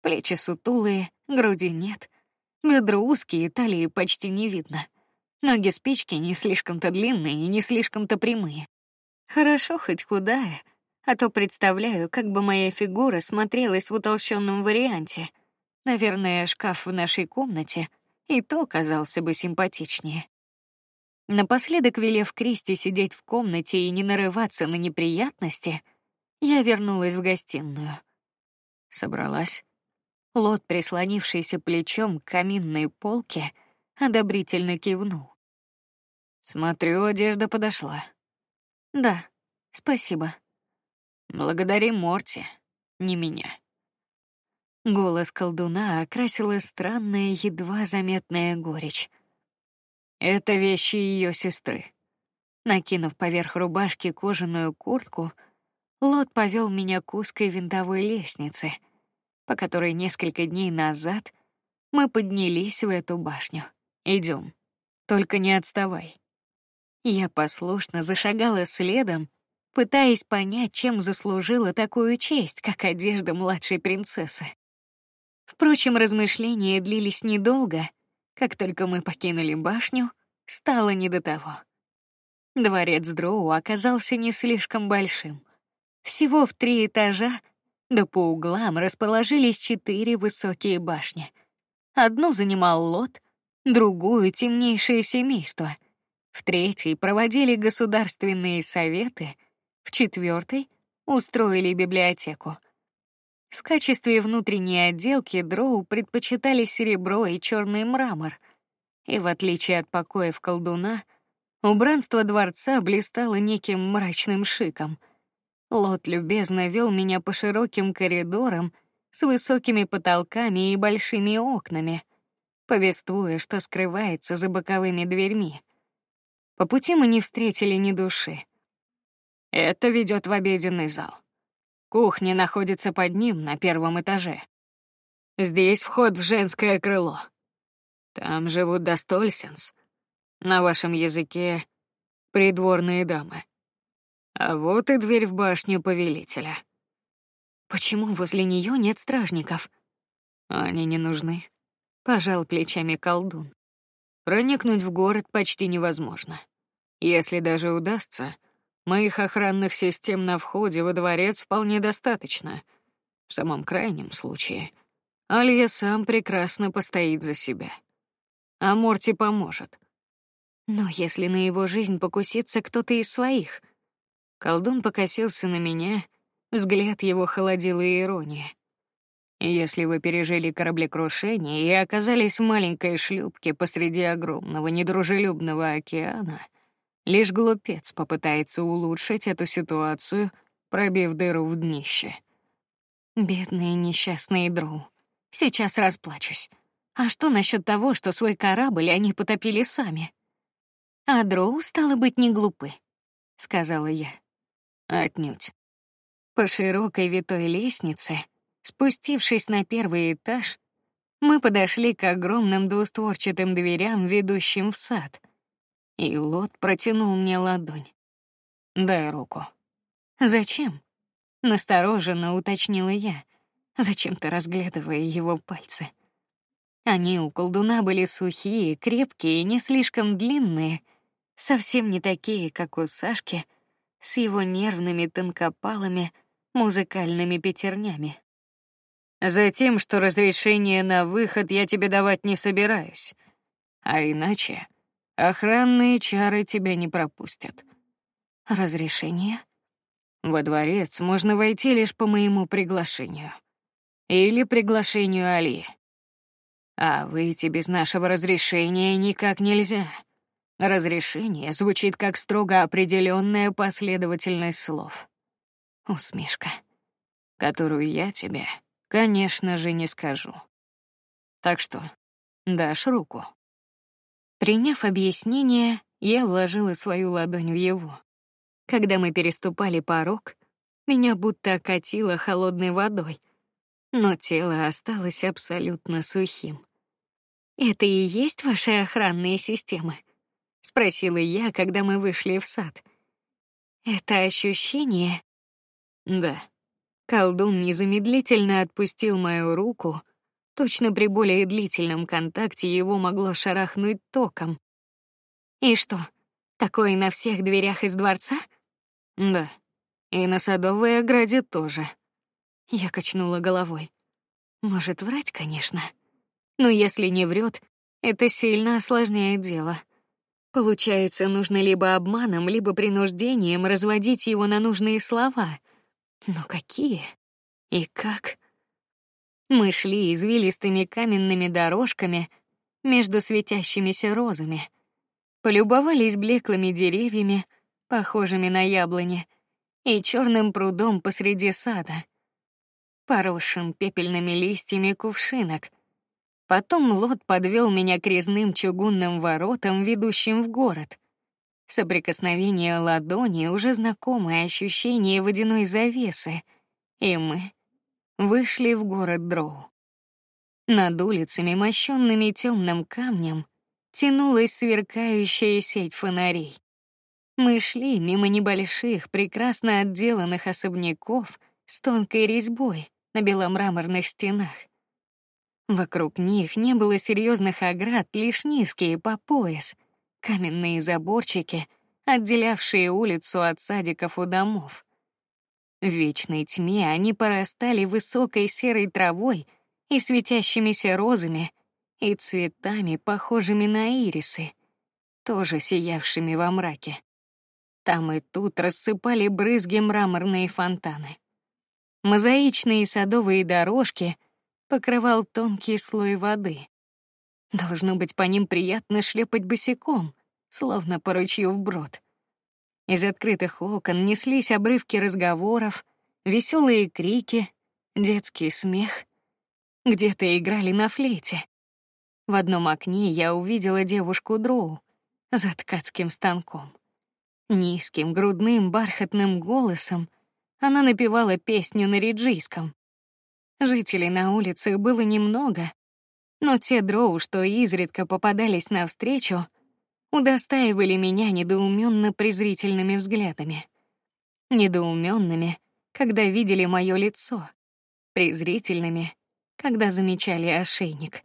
Плечи сутулые, груди нет, бедра узкие, талии почти не видно. Ноги спички не слишком-то длинные и не слишком-то прямые. Хорошо хоть худая, а то представляю, как бы моя фигура смотрелась в утолщенном варианте. Наверное, шкаф в нашей комнате и то казался бы симпатичнее. Напоследок велев Кристи сидеть в комнате и не нарываться на неприятности, я вернулась в гостиную. Собралась. Лот, прислонившийся плечом к каминной полке, одобрительно кивнул. Смотрю, одежда подошла. Да, спасибо. Благодари Морти, не меня. Голос колдуна окрасила странная, едва заметная горечь. Это вещи ее сестры. Накинув поверх рубашки кожаную куртку, Лот повел меня к узкой винтовой лестнице, по которой несколько дней назад мы поднялись в эту башню. Идем, только не отставай. Я послушно зашагала следом, пытаясь понять, чем заслужила такую честь, как одежда младшей принцессы. Впрочем, размышления длились недолго. Как только мы покинули башню, стало не до того. Дворец Дроу оказался не слишком большим. Всего в три этажа, да по углам расположились четыре высокие башни. Одну занимал лот, другую — темнейшее семейство. В третьей проводили государственные советы, в четвертой устроили библиотеку. В качестве внутренней отделки дроу предпочитали серебро и черный мрамор, и в отличие от покоев колдуна, убранство дворца блистало неким мрачным шиком. Лот любезно вел меня по широким коридорам с высокими потолками и большими окнами, повествуя, что скрывается за боковыми дверьми. По пути мы не встретили ни души. Это ведет в обеденный зал. Кухня находится под ним на первом этаже. Здесь вход в женское крыло. Там живут достольсенс. На вашем языке придворные дамы. А вот и дверь в башню повелителя. Почему возле нее нет стражников? Они не нужны. Пожал плечами колдун. Проникнуть в город почти невозможно. Если даже удастся, Моих охранных систем на входе во дворец вполне достаточно. В самом крайнем случае, Алья сам прекрасно постоит за себя. А Морти поможет. Но если на его жизнь покусится кто-то из своих, колдун покосился на меня, взгляд его холодила ирония. Если вы пережили кораблекрушение и оказались в маленькой шлюпке посреди огромного недружелюбного океана, Лишь глупец попытается улучшить эту ситуацию, пробив дыру в днище. Бедные несчастные Дроу. Сейчас расплачусь. А что насчет того, что свой корабль они потопили сами? А Дроу стало быть не глупы, сказала я. Отнюдь. По широкой витой лестнице, спустившись на первый этаж, мы подошли к огромным двустворчатым дверям, ведущим в сад — и Лот протянул мне ладонь. Дай руку. Зачем? Настороженно уточнила я, зачем-то разглядывая его пальцы. Они у колдуна были сухие, крепкие и не слишком длинные, совсем не такие, как у Сашки, с его нервными тонкопалыми музыкальными пятернями. Затем, что разрешение на выход я тебе давать не собираюсь, а иначе Охранные чары тебя не пропустят. Разрешение? Во дворец можно войти лишь по моему приглашению или приглашению Али. А выйти без нашего разрешения никак нельзя. Разрешение звучит как строго определенная последовательность слов. Усмешка, которую я тебе, конечно же, не скажу. Так что дашь руку. Приняв объяснение, я вложила свою ладонь в его. Когда мы переступали порог, меня будто окатило холодной водой, но тело осталось абсолютно сухим. Это и есть ваши охранные системы? спросила я, когда мы вышли в сад. Это ощущение? Да. Колдун незамедлительно отпустил мою руку, Точно при более длительном контакте его могло шарахнуть током. И что? Такое на всех дверях из дворца? Да. И на садовой ограде тоже. Я качнула головой. Может врать, конечно, но если не врет, это сильно осложняет дело. Получается, нужно либо обманом, либо принуждением разводить его на нужные слова. Но какие и как? Мы шли извилистыми каменными дорожками между светящимися розами, полюбовались блеклыми деревьями, похожими на яблони, и черным прудом посреди сада, поросшим пепельными листьями кувшинок. Потом Лот подвел меня к резным чугунным воротам, ведущим в город. Соприкосновение ладони уже знакомое ощущение водяной завесы, и мы вышли в город Дроу. Над улицами, мощенными темным камнем, тянулась сверкающая сеть фонарей. Мы шли мимо небольших, прекрасно отделанных особняков с тонкой резьбой на беломраморных стенах. Вокруг них не было серьезных оград, лишь низкие по пояс, каменные заборчики, отделявшие улицу от садиков у домов. В вечной тьме они порастали высокой серой травой и светящимися розами и цветами, похожими на ирисы, тоже сиявшими во мраке. Там и тут рассыпали брызги мраморные фонтаны. Мозаичные садовые дорожки покрывал тонкий слой воды. Должно быть, по ним приятно шлепать босиком, словно по ручью вброд. Из открытых окон неслись обрывки разговоров, веселые крики, детский смех. Где-то играли на флейте. В одном окне я увидела девушку Дроу за ткацким станком. Низким, грудным, бархатным голосом она напевала песню на риджийском. Жителей на улице было немного, но те дроу, что изредка попадались навстречу, удостаивали меня недоуменно презрительными взглядами. Недоуменными, когда видели мое лицо, презрительными, когда замечали ошейник.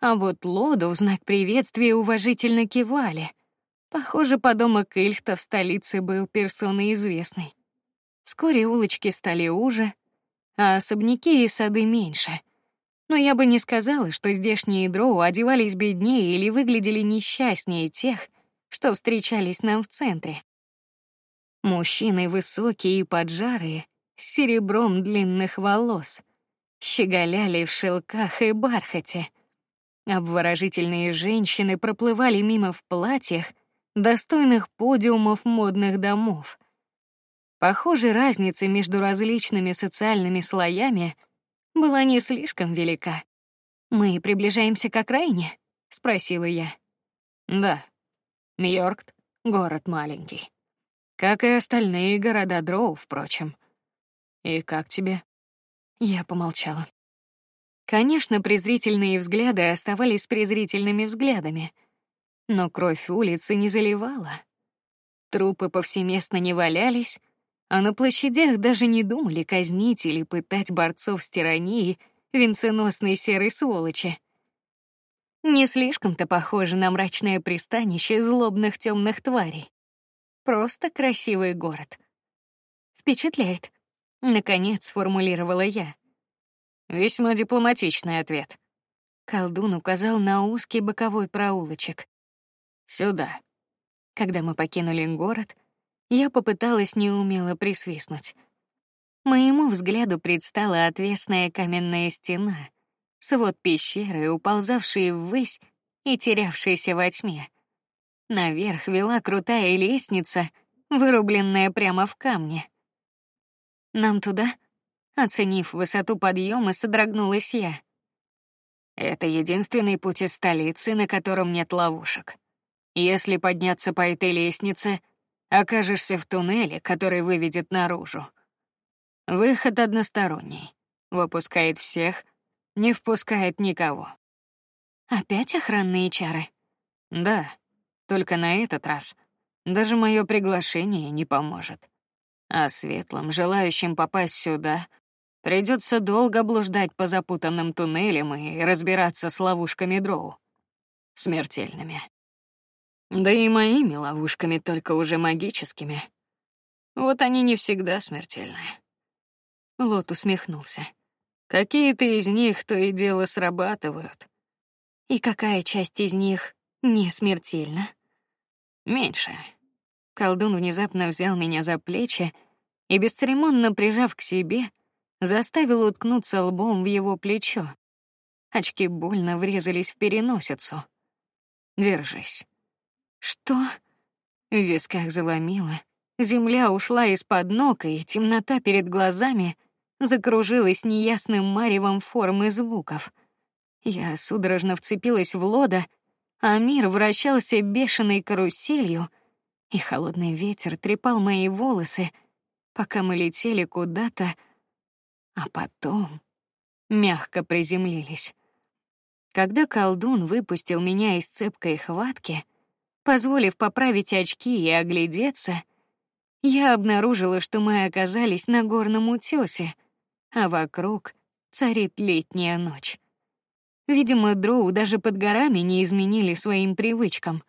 А вот Лоду в знак приветствия уважительно кивали, Похоже, подомок Ильхта в столице был персоной известной. Вскоре улочки стали уже, а особняки и сады меньше. Но я бы не сказала, что здешние дроу одевались беднее или выглядели несчастнее тех, что встречались нам в центре. Мужчины высокие и поджарые, с серебром длинных волос, щеголяли в шелках и бархате. Обворожительные женщины проплывали мимо в платьях, достойных подиумов модных домов. Похоже, разница между различными социальными слоями была не слишком велика. Мы приближаемся к окраине, спросила я. Да. Нью-Йорк город маленький, как и остальные города Дроу, впрочем. И как тебе? Я помолчала. Конечно, презрительные взгляды оставались презрительными взглядами но кровь улицы не заливала. Трупы повсеместно не валялись, а на площадях даже не думали казнить или пытать борцов с тиранией венценосной серой сволочи. Не слишком-то похоже на мрачное пристанище злобных темных тварей. Просто красивый город. Впечатляет. Наконец сформулировала я. Весьма дипломатичный ответ. Колдун указал на узкий боковой проулочек. Сюда. Когда мы покинули город, я попыталась неумело присвистнуть. Моему взгляду предстала отвесная каменная стена, свод пещеры, уползавший ввысь и терявшийся во тьме. Наверх вела крутая лестница, вырубленная прямо в камне. Нам туда, оценив высоту подъема, содрогнулась я. Это единственный путь из столицы, на котором нет ловушек. Если подняться по этой лестнице, окажешься в туннеле, который выведет наружу. Выход односторонний, выпускает всех, не впускает никого. Опять охранные чары? Да, только на этот раз даже мое приглашение не поможет. А светлым, желающим попасть сюда, придется долго блуждать по запутанным туннелям и разбираться с ловушками дроу. Смертельными. Да и моими ловушками, только уже магическими. Вот они не всегда смертельные. Лот усмехнулся. Какие-то из них то и дело срабатывают. И какая часть из них не смертельна? Меньше. Колдун внезапно взял меня за плечи и бесцеремонно прижав к себе, заставил уткнуться лбом в его плечо. Очки больно врезались в переносицу. Держись. Что? В висках заломило. Земля ушла из-под ног, и темнота перед глазами закружилась неясным маревом форм и звуков. Я судорожно вцепилась в лода, а мир вращался бешеной каруселью, и холодный ветер трепал мои волосы, пока мы летели куда-то, а потом мягко приземлились. Когда колдун выпустил меня из цепкой хватки, позволив поправить очки и оглядеться, я обнаружила, что мы оказались на горном утёсе, а вокруг царит летняя ночь. Видимо, дроу даже под горами не изменили своим привычкам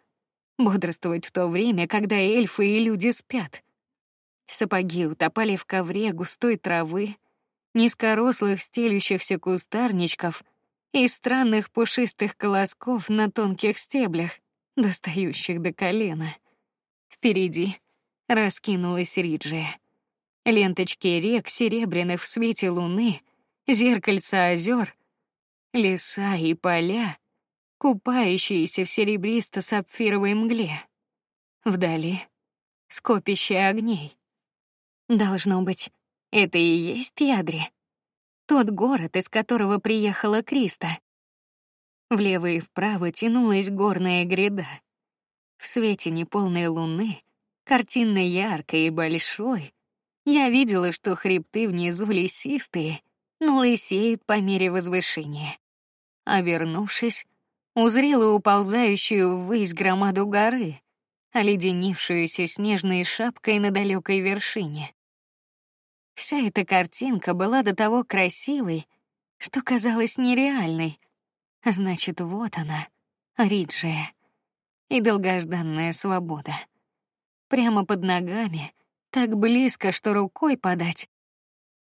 бодрствовать в то время, когда эльфы и люди спят. Сапоги утопали в ковре густой травы, низкорослых стелющихся кустарничков и странных пушистых колосков на тонких стеблях, достающих до колена. Впереди раскинулась Риджия. Ленточки рек, серебряных в свете луны, зеркальца озер, леса и поля, купающиеся в серебристо-сапфировой мгле. Вдали скопище огней. Должно быть, это и есть Ядри, тот город, из которого приехала Криста. Влево и вправо тянулась горная гряда. В свете неполной луны, картинно яркой и большой, я видела, что хребты внизу лесистые, но лысеют по мере возвышения. Вернувшись, узрела уползающую ввысь громаду горы, оледенившуюся снежной шапкой на далекой вершине. Вся эта картинка была до того красивой, что казалась нереальной. Значит, вот она, Риджия, и долгожданная свобода. Прямо под ногами, так близко, что рукой подать.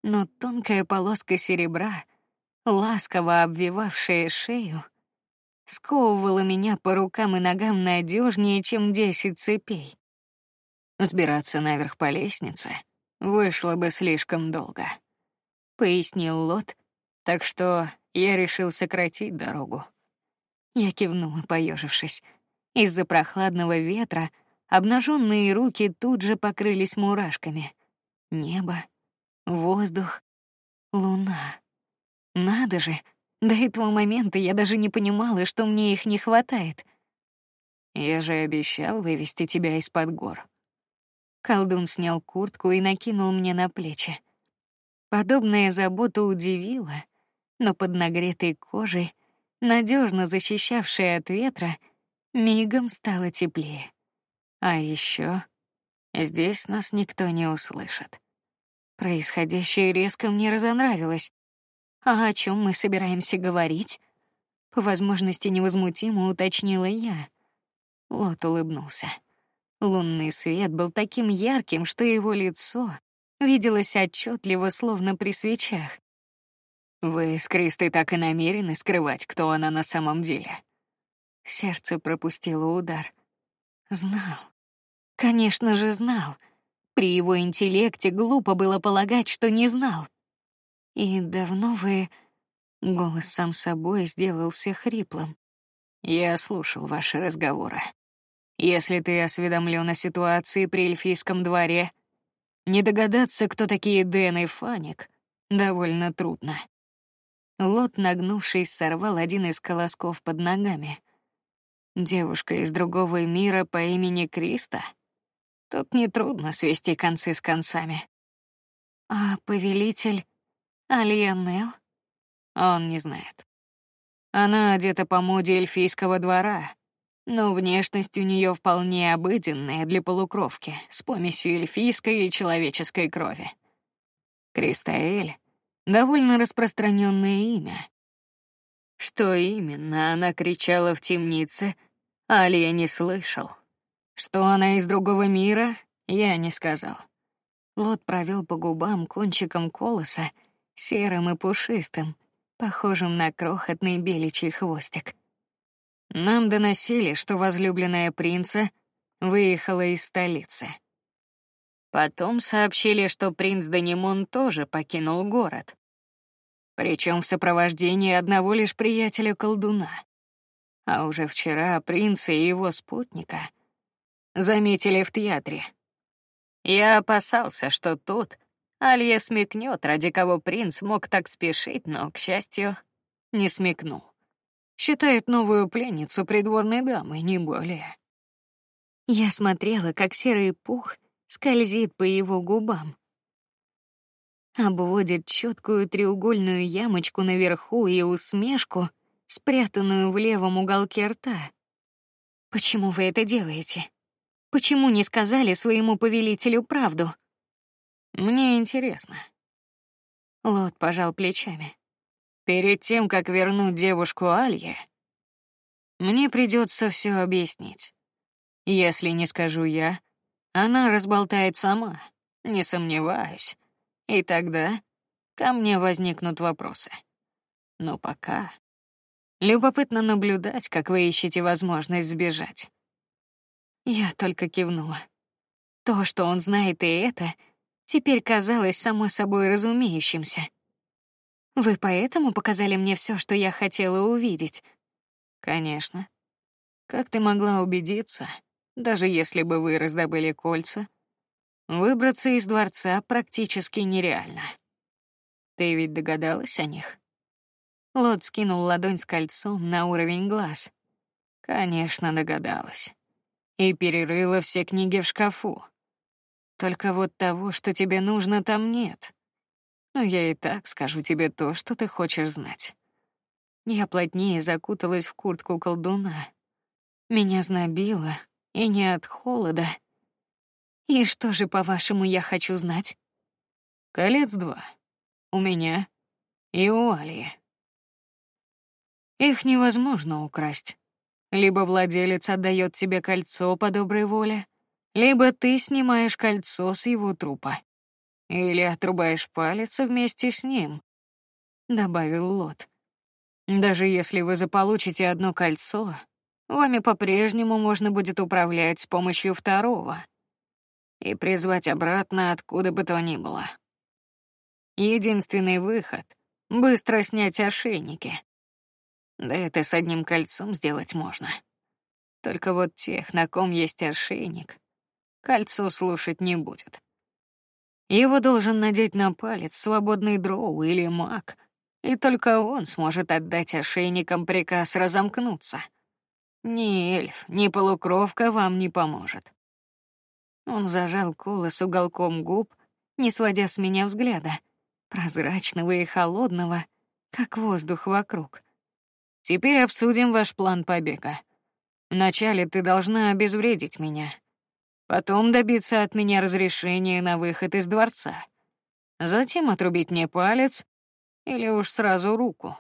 Но тонкая полоска серебра, ласково обвивавшая шею, сковывала меня по рукам и ногам надежнее, чем десять цепей. Сбираться наверх по лестнице вышло бы слишком долго, пояснил Лот, так что я решил сократить дорогу. Я кивнула, поежившись. Из-за прохладного ветра обнаженные руки тут же покрылись мурашками. Небо, воздух, луна. Надо же, до этого момента я даже не понимала, что мне их не хватает. Я же обещал вывести тебя из-под гор. Колдун снял куртку и накинул мне на плечи. Подобная забота удивила, но под нагретой кожей, надежно защищавшей от ветра, мигом стало теплее. А еще здесь нас никто не услышит. Происходящее резко мне разонравилось. А о чем мы собираемся говорить? По возможности невозмутимо уточнила я. Лот улыбнулся. Лунный свет был таким ярким, что его лицо виделось отчетливо, словно при свечах. Вы с Кристой так и намерены скрывать, кто она на самом деле. Сердце пропустило удар. Знал. Конечно же, знал. При его интеллекте глупо было полагать, что не знал. И давно вы Голос сам собой сделался хриплым. Я слушал ваши разговоры. Если ты осведомлен о ситуации при эльфийском дворе, не догадаться, кто такие Дэн и Фаник, довольно трудно. Лот, нагнувшись, сорвал один из колосков под ногами. Девушка из другого мира по имени Криста. Тут не трудно свести концы с концами. А повелитель Алиенел? Он не знает. Она одета по моде эльфийского двора, но внешность у нее вполне обыденная для полукровки, с помесью эльфийской и человеческой крови. Кристаэль — довольно распространенное имя. Что именно она кричала в темнице, Али я не слышал. Что она из другого мира, я не сказал. Лот провел по губам кончиком колоса, серым и пушистым, похожим на крохотный беличий хвостик. Нам доносили, что возлюбленная принца выехала из столицы. Потом сообщили, что принц Данимон тоже покинул город, причем в сопровождении одного лишь приятеля колдуна. А уже вчера принца и его спутника заметили в театре. Я опасался, что тут Алья смекнет, ради кого принц мог так спешить, но, к счастью, не смекнул считает новую пленницу придворной дамой, не более. Я смотрела, как серый пух скользит по его губам, обводит четкую треугольную ямочку наверху и усмешку, спрятанную в левом уголке рта. Почему вы это делаете? Почему не сказали своему повелителю правду? Мне интересно. Лот пожал плечами. Перед тем, как вернуть девушку Алье, мне придется все объяснить. Если не скажу я, она разболтает сама, не сомневаюсь. И тогда ко мне возникнут вопросы. Но пока любопытно наблюдать, как вы ищете возможность сбежать. Я только кивнула. То, что он знает и это, теперь казалось само собой разумеющимся. Вы поэтому показали мне все, что я хотела увидеть. Конечно. Как ты могла убедиться, даже если бы вы раздобыли кольца, выбраться из дворца практически нереально. Ты ведь догадалась о них? Лот скинул ладонь с кольцом на уровень глаз. Конечно, догадалась. И перерыла все книги в шкафу. Только вот того, что тебе нужно, там нет. Но я и так скажу тебе то, что ты хочешь знать. Я плотнее закуталась в куртку колдуна. Меня знобило, и не от холода. И что же, по-вашему, я хочу знать? Колец два. У меня и у Алии. Их невозможно украсть. Либо владелец отдает тебе кольцо по доброй воле, либо ты снимаешь кольцо с его трупа. Или отрубаешь палец вместе с ним, добавил Лот. Даже если вы заполучите одно кольцо, вами по-прежнему можно будет управлять с помощью второго и призвать обратно откуда бы то ни было. Единственный выход — быстро снять ошейники. Да это с одним кольцом сделать можно. Только вот тех, на ком есть ошейник, кольцо слушать не будет. Его должен надеть на палец свободный дроу или маг, и только он сможет отдать ошейникам приказ разомкнуться. Ни эльф, ни полукровка вам не поможет. Он зажал колос уголком губ, не сводя с меня взгляда, прозрачного и холодного, как воздух вокруг. Теперь обсудим ваш план побега. Вначале ты должна обезвредить меня, потом добиться от меня разрешения на выход из дворца, затем отрубить мне палец или уж сразу руку,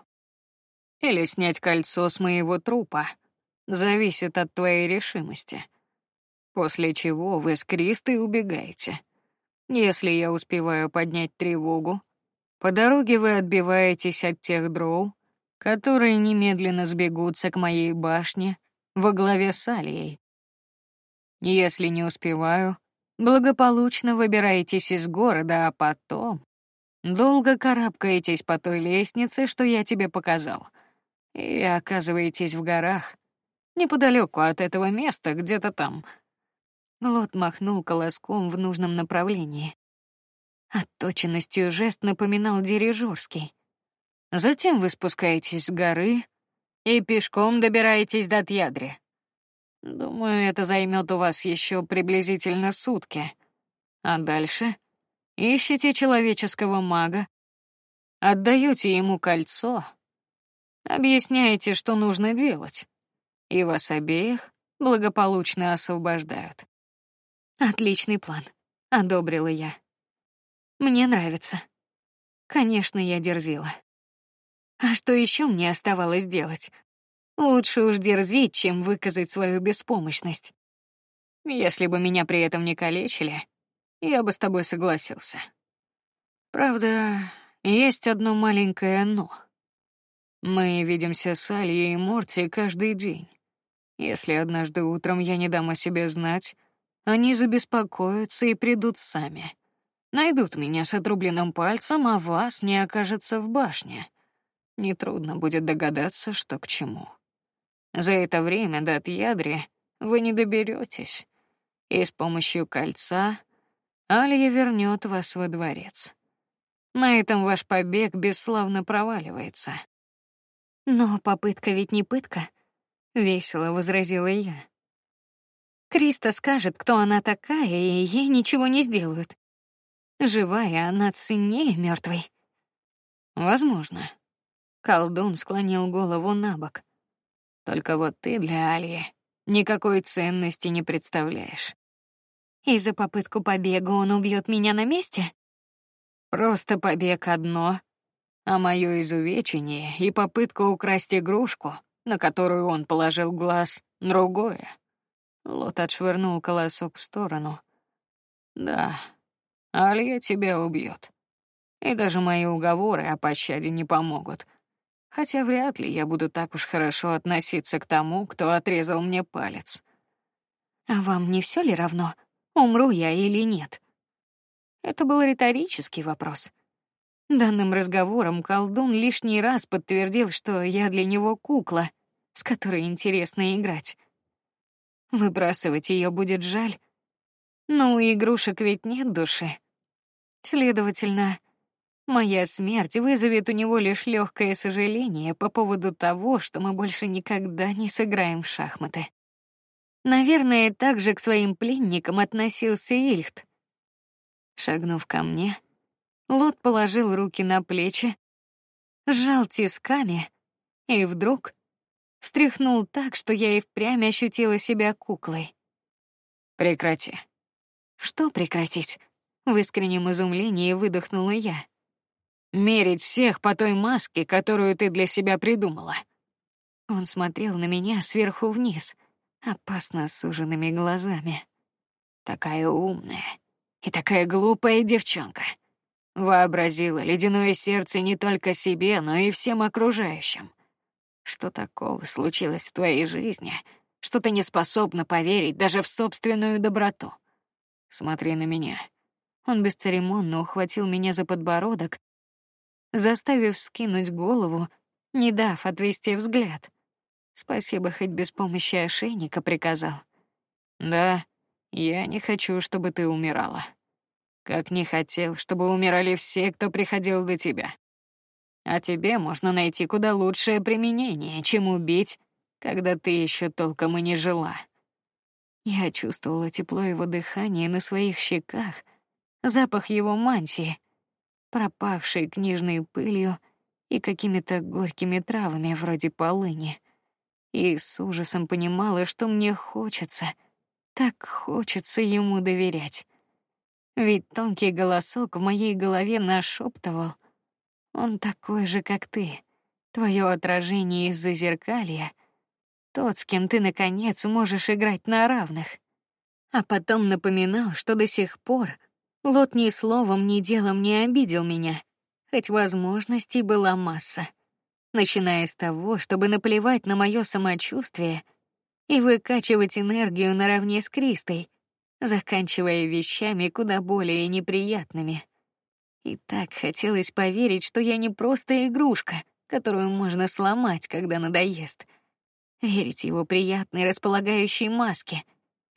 или снять кольцо с моего трупа. Зависит от твоей решимости. После чего вы с Кристой убегаете. Если я успеваю поднять тревогу, по дороге вы отбиваетесь от тех дроу, которые немедленно сбегутся к моей башне во главе с Алией. Если не успеваю, благополучно выбираетесь из города, а потом долго карабкаетесь по той лестнице, что я тебе показал, и оказываетесь в горах, неподалеку от этого места, где-то там. Лот махнул колоском в нужном направлении. Отточенностью жест напоминал дирижерский. Затем вы спускаетесь с горы и пешком добираетесь до Тьядри. Думаю, это займет у вас еще приблизительно сутки. А дальше ищете человеческого мага, отдаете ему кольцо, объясняете, что нужно делать, и вас обеих благополучно освобождают. Отличный план, одобрила я. Мне нравится. Конечно, я дерзила. А что еще мне оставалось делать? Лучше уж дерзить, чем выказать свою беспомощность. Если бы меня при этом не калечили, я бы с тобой согласился. Правда, есть одно маленькое но. Мы видимся с Альей и Морти каждый день. Если однажды утром я не дам о себе знать, они забеспокоятся и придут сами. Найдут меня с отрубленным пальцем, а вас не окажется в башне. Нетрудно будет догадаться, что к чему. За это время до Тьядри вы не доберетесь, и с помощью кольца Алья вернет вас во дворец. На этом ваш побег бесславно проваливается. Но попытка ведь не пытка, весело возразила я. Криста скажет, кто она такая, и ей ничего не сделают. Живая она ценнее мертвой. Возможно. Колдун склонил голову набок. Только вот ты для Алии никакой ценности не представляешь. И за попытку побега он убьет меня на месте? Просто побег одно, а мое изувечение и попытка украсть игрушку, на которую он положил глаз, другое. Лот отшвырнул колосок в сторону. Да, Алия тебя убьет. И даже мои уговоры о пощаде не помогут. Хотя вряд ли я буду так уж хорошо относиться к тому, кто отрезал мне палец. А вам не все ли равно, умру я или нет? Это был риторический вопрос. Данным разговором колдун лишний раз подтвердил, что я для него кукла, с которой интересно играть. Выбрасывать ее будет жаль, но у игрушек ведь нет души. Следовательно, моя смерть вызовет у него лишь легкое сожаление по поводу того, что мы больше никогда не сыграем в шахматы. Наверное, так же к своим пленникам относился Ильхт. Шагнув ко мне, Лот положил руки на плечи, сжал тисками и вдруг встряхнул так, что я и впрямь ощутила себя куклой. Прекрати. Что прекратить? В искреннем изумлении выдохнула я. Мерить всех по той маске, которую ты для себя придумала. Он смотрел на меня сверху вниз, опасно суженными глазами. Такая умная и такая глупая девчонка. Вообразила ледяное сердце не только себе, но и всем окружающим. Что такого случилось в твоей жизни, что ты не способна поверить даже в собственную доброту? Смотри на меня. Он бесцеремонно ухватил меня за подбородок, заставив скинуть голову, не дав отвести взгляд. Спасибо, хоть без помощи ошейника приказал. Да, я не хочу, чтобы ты умирала. Как не хотел, чтобы умирали все, кто приходил до тебя. А тебе можно найти куда лучшее применение, чем убить, когда ты еще толком и не жила. Я чувствовала тепло его дыхания на своих щеках, запах его мантии, пропахшей книжной пылью и какими-то горькими травами вроде полыни. И с ужасом понимала, что мне хочется, так хочется ему доверять. Ведь тонкий голосок в моей голове нашептывал: "Он такой же, как ты, твое отражение из-за зеркалья, тот, с кем ты наконец можешь играть на равных". А потом напоминал, что до сих пор Лот ни словом, ни делом не обидел меня, хоть возможностей была масса, начиная с того, чтобы наплевать на мое самочувствие и выкачивать энергию наравне с Кристой, заканчивая вещами куда более неприятными. И так хотелось поверить, что я не просто игрушка, которую можно сломать, когда надоест. Верить его приятной располагающей маске,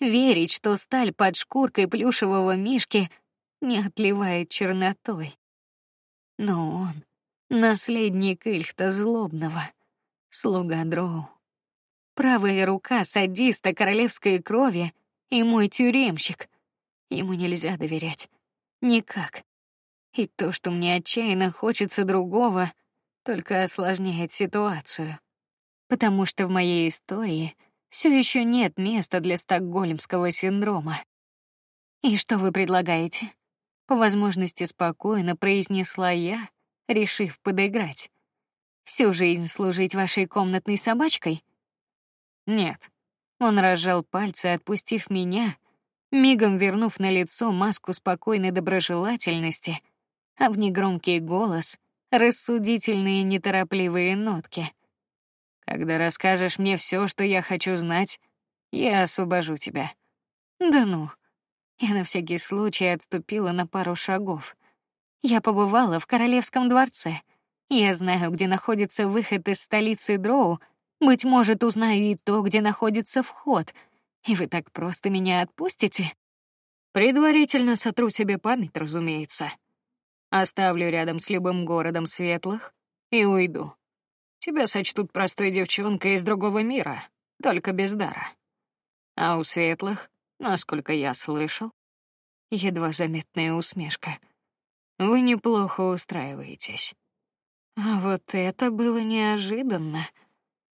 верить, что сталь под шкуркой плюшевого мишки не отливает чернотой. Но он наследник Ильхта злобного, слуга Дроу, правая рука садиста королевской крови и мой тюремщик. Ему нельзя доверять. Никак. И то, что мне отчаянно хочется другого, только осложняет ситуацию. Потому что в моей истории все еще нет места для стокгольмского синдрома. И что вы предлагаете? По возможности спокойно произнесла я, решив подыграть. Всю жизнь служить вашей комнатной собачкой? Нет, он разжал пальцы, отпустив меня, мигом вернув на лицо маску спокойной доброжелательности, а в негромкий голос рассудительные неторопливые нотки. Когда расскажешь мне все, что я хочу знать, я освобожу тебя. Да ну. Я на всякий случай отступила на пару шагов. Я побывала в королевском дворце. Я знаю, где находится выход из столицы Дроу быть может, узнаю и то, где находится вход. И вы так просто меня отпустите? Предварительно сотру себе память, разумеется. Оставлю рядом с любым городом светлых и уйду. Тебя сочтут простой девчонкой из другого мира, только без дара. А у светлых, насколько я слышал, едва заметная усмешка. Вы неплохо устраиваетесь. А вот это было неожиданно.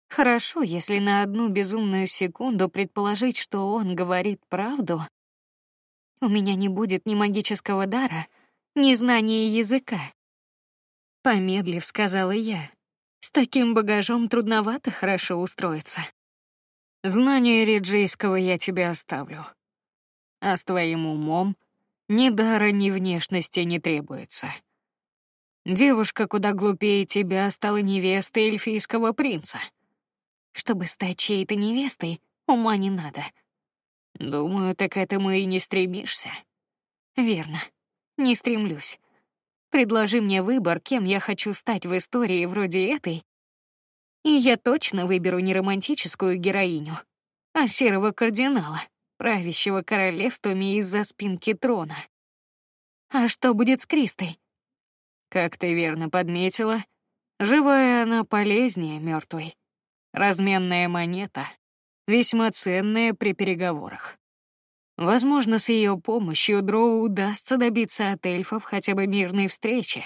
Хорошо, если на одну безумную секунду предположить, что он говорит правду. У меня не будет ни магического дара, ни знания языка. Помедлив, сказала я. С таким багажом трудновато хорошо устроиться. Знание риджейского я тебе оставлю. А с твоим умом ни дара, ни внешности не требуется. Девушка куда глупее тебя стала невестой эльфийского принца. Чтобы стать чьей-то невестой, ума не надо. Думаю, так к этому и не стремишься. Верно, не стремлюсь. Предложи мне выбор, кем я хочу стать в истории вроде этой, и я точно выберу не романтическую героиню, а серого кардинала, правящего королевствами из-за спинки трона. А что будет с Кристой? Как ты верно подметила, живая она полезнее мертвой. Разменная монета, весьма ценная при переговорах. Возможно, с ее помощью Дроу удастся добиться от эльфов хотя бы мирной встречи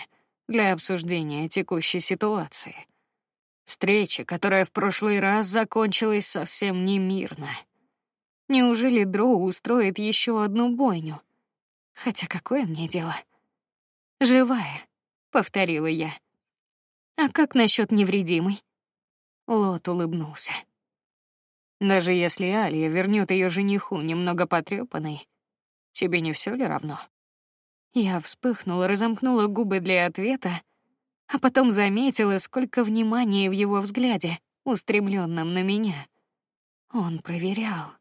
для обсуждения текущей ситуации. Встреча, которая в прошлый раз закончилась совсем не мирно. Неужели Дроу устроит еще одну бойню? Хотя какое мне дело? Живая, повторила я. А как насчет невредимой? Лот улыбнулся. Даже если Алия вернет ее жениху немного потрепанной, тебе не все ли равно? Я вспыхнула, разомкнула губы для ответа, а потом заметила, сколько внимания в его взгляде, устремленном на меня. Он проверял,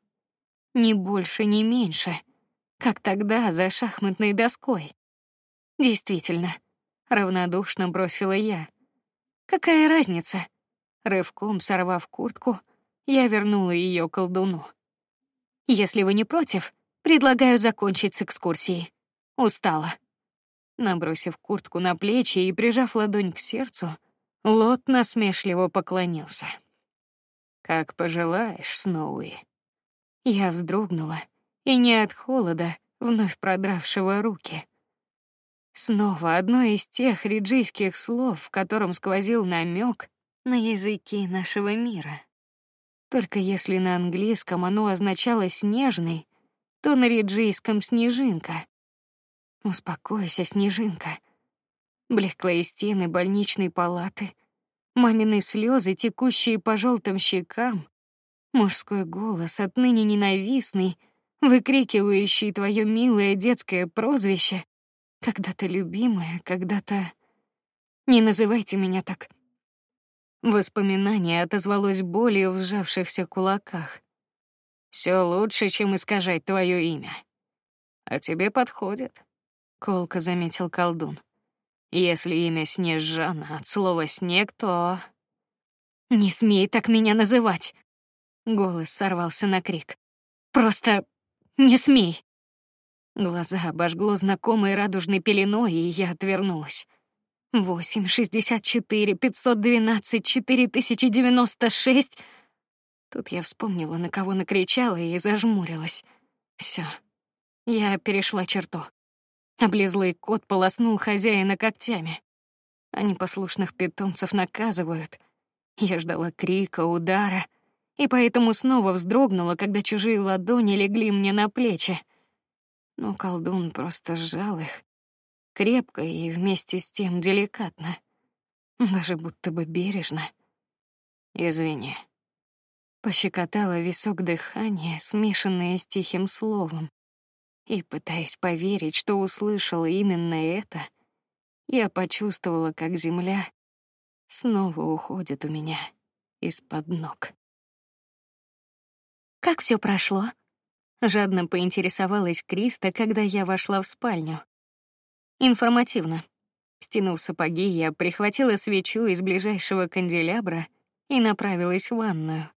ни больше, ни меньше, как тогда за шахматной доской. Действительно, равнодушно бросила я. Какая разница? Рывком сорвав куртку, я вернула ее колдуну. Если вы не против, предлагаю закончить с экскурсией. Устала. Набросив куртку на плечи и прижав ладонь к сердцу, Лот насмешливо поклонился. Как пожелаешь, Сноуи. Я вздрогнула, и не от холода, вновь продравшего руки. Снова одно из тех риджийских слов, в котором сквозил намек на языки нашего мира. Только если на английском оно означало снежный, то на риджийском снежинка. Успокойся, снежинка. Блеклые стены больничной палаты, мамины слезы, текущие по желтым щекам, мужской голос, отныне ненавистный, выкрикивающий твое милое детское прозвище, когда-то любимое, когда-то. Не называйте меня так. Воспоминание отозвалось болью в сжавшихся кулаках. Все лучше, чем искажать твое имя. А тебе подходит, колко заметил колдун. Если имя Снежана от слова снег, то не смей так меня называть. Голос сорвался на крик. Просто не смей. Глаза обожгло знакомой радужной пеленой, и я отвернулась. Восемь, шестьдесят четыре, пятьсот двенадцать, четыре тысячи девяносто шесть. Тут я вспомнила, на кого накричала и зажмурилась. Все, я перешла черту. Облезлый кот полоснул хозяина когтями. Они послушных питомцев наказывают. Я ждала крика, удара, и поэтому снова вздрогнула, когда чужие ладони легли мне на плечи. Но колдун просто сжал их крепко и вместе с тем деликатно, даже будто бы бережно. Извини. Пощекотала висок дыхания, смешанное с тихим словом, и пытаясь поверить, что услышала именно это, я почувствовала, как земля снова уходит у меня из-под ног. Как все прошло? Жадно поинтересовалась Криста, когда я вошла в спальню. Информативно. Стянув сапоги, я прихватила свечу из ближайшего канделябра и направилась в ванную.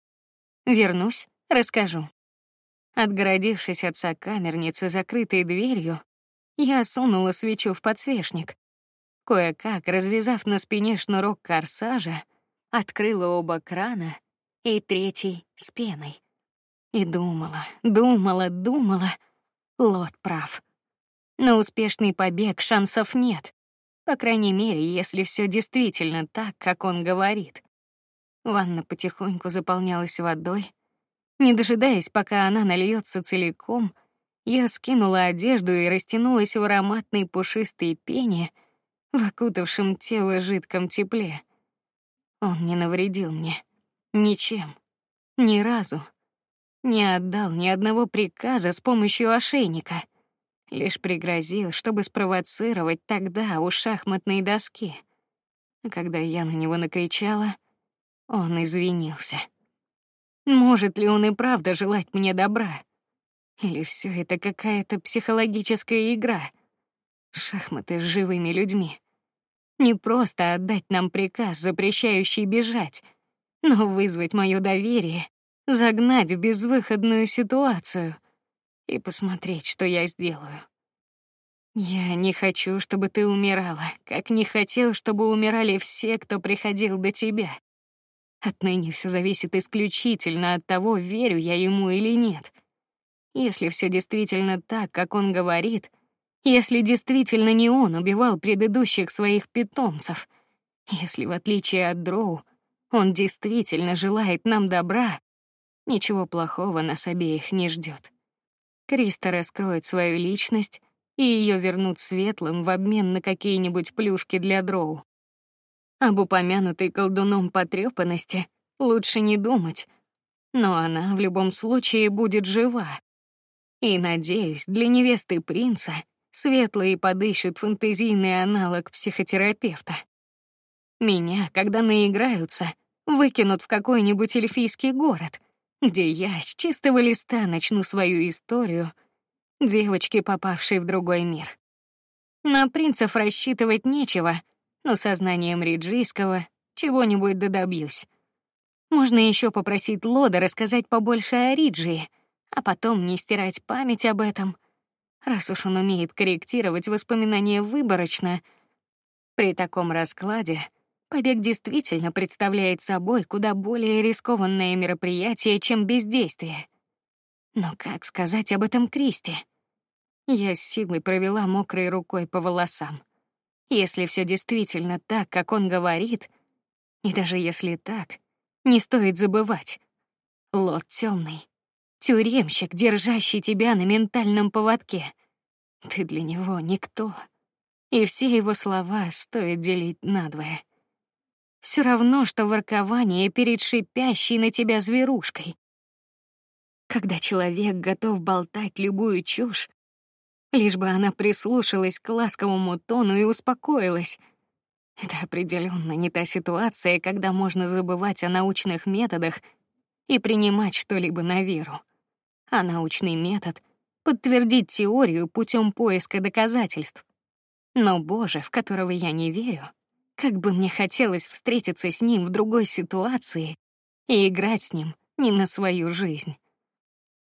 Вернусь, расскажу. Отгородившись от сокамерницы закрытой дверью, я сунула свечу в подсвечник. Кое-как, развязав на спине шнурок корсажа, открыла оба крана и третий с пеной. И думала, думала, думала. Лот прав. На успешный побег шансов нет. По крайней мере, если все действительно так, как он говорит. Ванна потихоньку заполнялась водой. Не дожидаясь, пока она нальется целиком, я скинула одежду и растянулась в ароматной пушистой пене, в окутавшем тело жидком тепле. Он не навредил мне ничем, ни разу, не отдал ни одного приказа с помощью ошейника, лишь пригрозил, чтобы спровоцировать тогда у шахматной доски. А когда я на него накричала, он извинился. Может ли он и правда желать мне добра? Или все это какая-то психологическая игра? Шахматы с живыми людьми. Не просто отдать нам приказ, запрещающий бежать, но вызвать мое доверие, загнать в безвыходную ситуацию и посмотреть, что я сделаю. Я не хочу, чтобы ты умирала, как не хотел, чтобы умирали все, кто приходил до тебя. Отныне все зависит исключительно от того, верю я ему или нет. Если все действительно так, как он говорит, если действительно не он убивал предыдущих своих питомцев, если в отличие от Дроу он действительно желает нам добра, ничего плохого нас обеих не ждет. Криста раскроет свою личность, и ее вернут светлым в обмен на какие-нибудь плюшки для Дроу. Об упомянутой колдуном потрепанности лучше не думать, но она в любом случае будет жива. И надеюсь, для невесты принца светлые подыщут фантазийный аналог психотерапевта. Меня, когда наиграются, выкинут в какой-нибудь эльфийский город, где я с чистого листа начну свою историю девочки, попавшей в другой мир. На принцев рассчитывать нечего, но сознанием Риджийского чего-нибудь добьюсь. Можно еще попросить Лода рассказать побольше о Риджии, а потом не стирать память об этом, раз уж он умеет корректировать воспоминания выборочно. При таком раскладе побег действительно представляет собой куда более рискованное мероприятие, чем бездействие. Но как сказать об этом Кристи? Я с силой провела мокрой рукой по волосам. Если все действительно так, как он говорит, и даже если так, не стоит забывать. Лот темный, тюремщик, держащий тебя на ментальном поводке. Ты для него никто, и все его слова стоит делить надвое. Все равно, что воркование перед шипящей на тебя зверушкой. Когда человек готов болтать любую чушь, лишь бы она прислушалась к ласковому тону и успокоилась. Это определенно не та ситуация, когда можно забывать о научных методах и принимать что-либо на веру. А научный метод — подтвердить теорию путем поиска доказательств. Но Боже, в которого я не верю, как бы мне хотелось встретиться с ним в другой ситуации и играть с ним не на свою жизнь.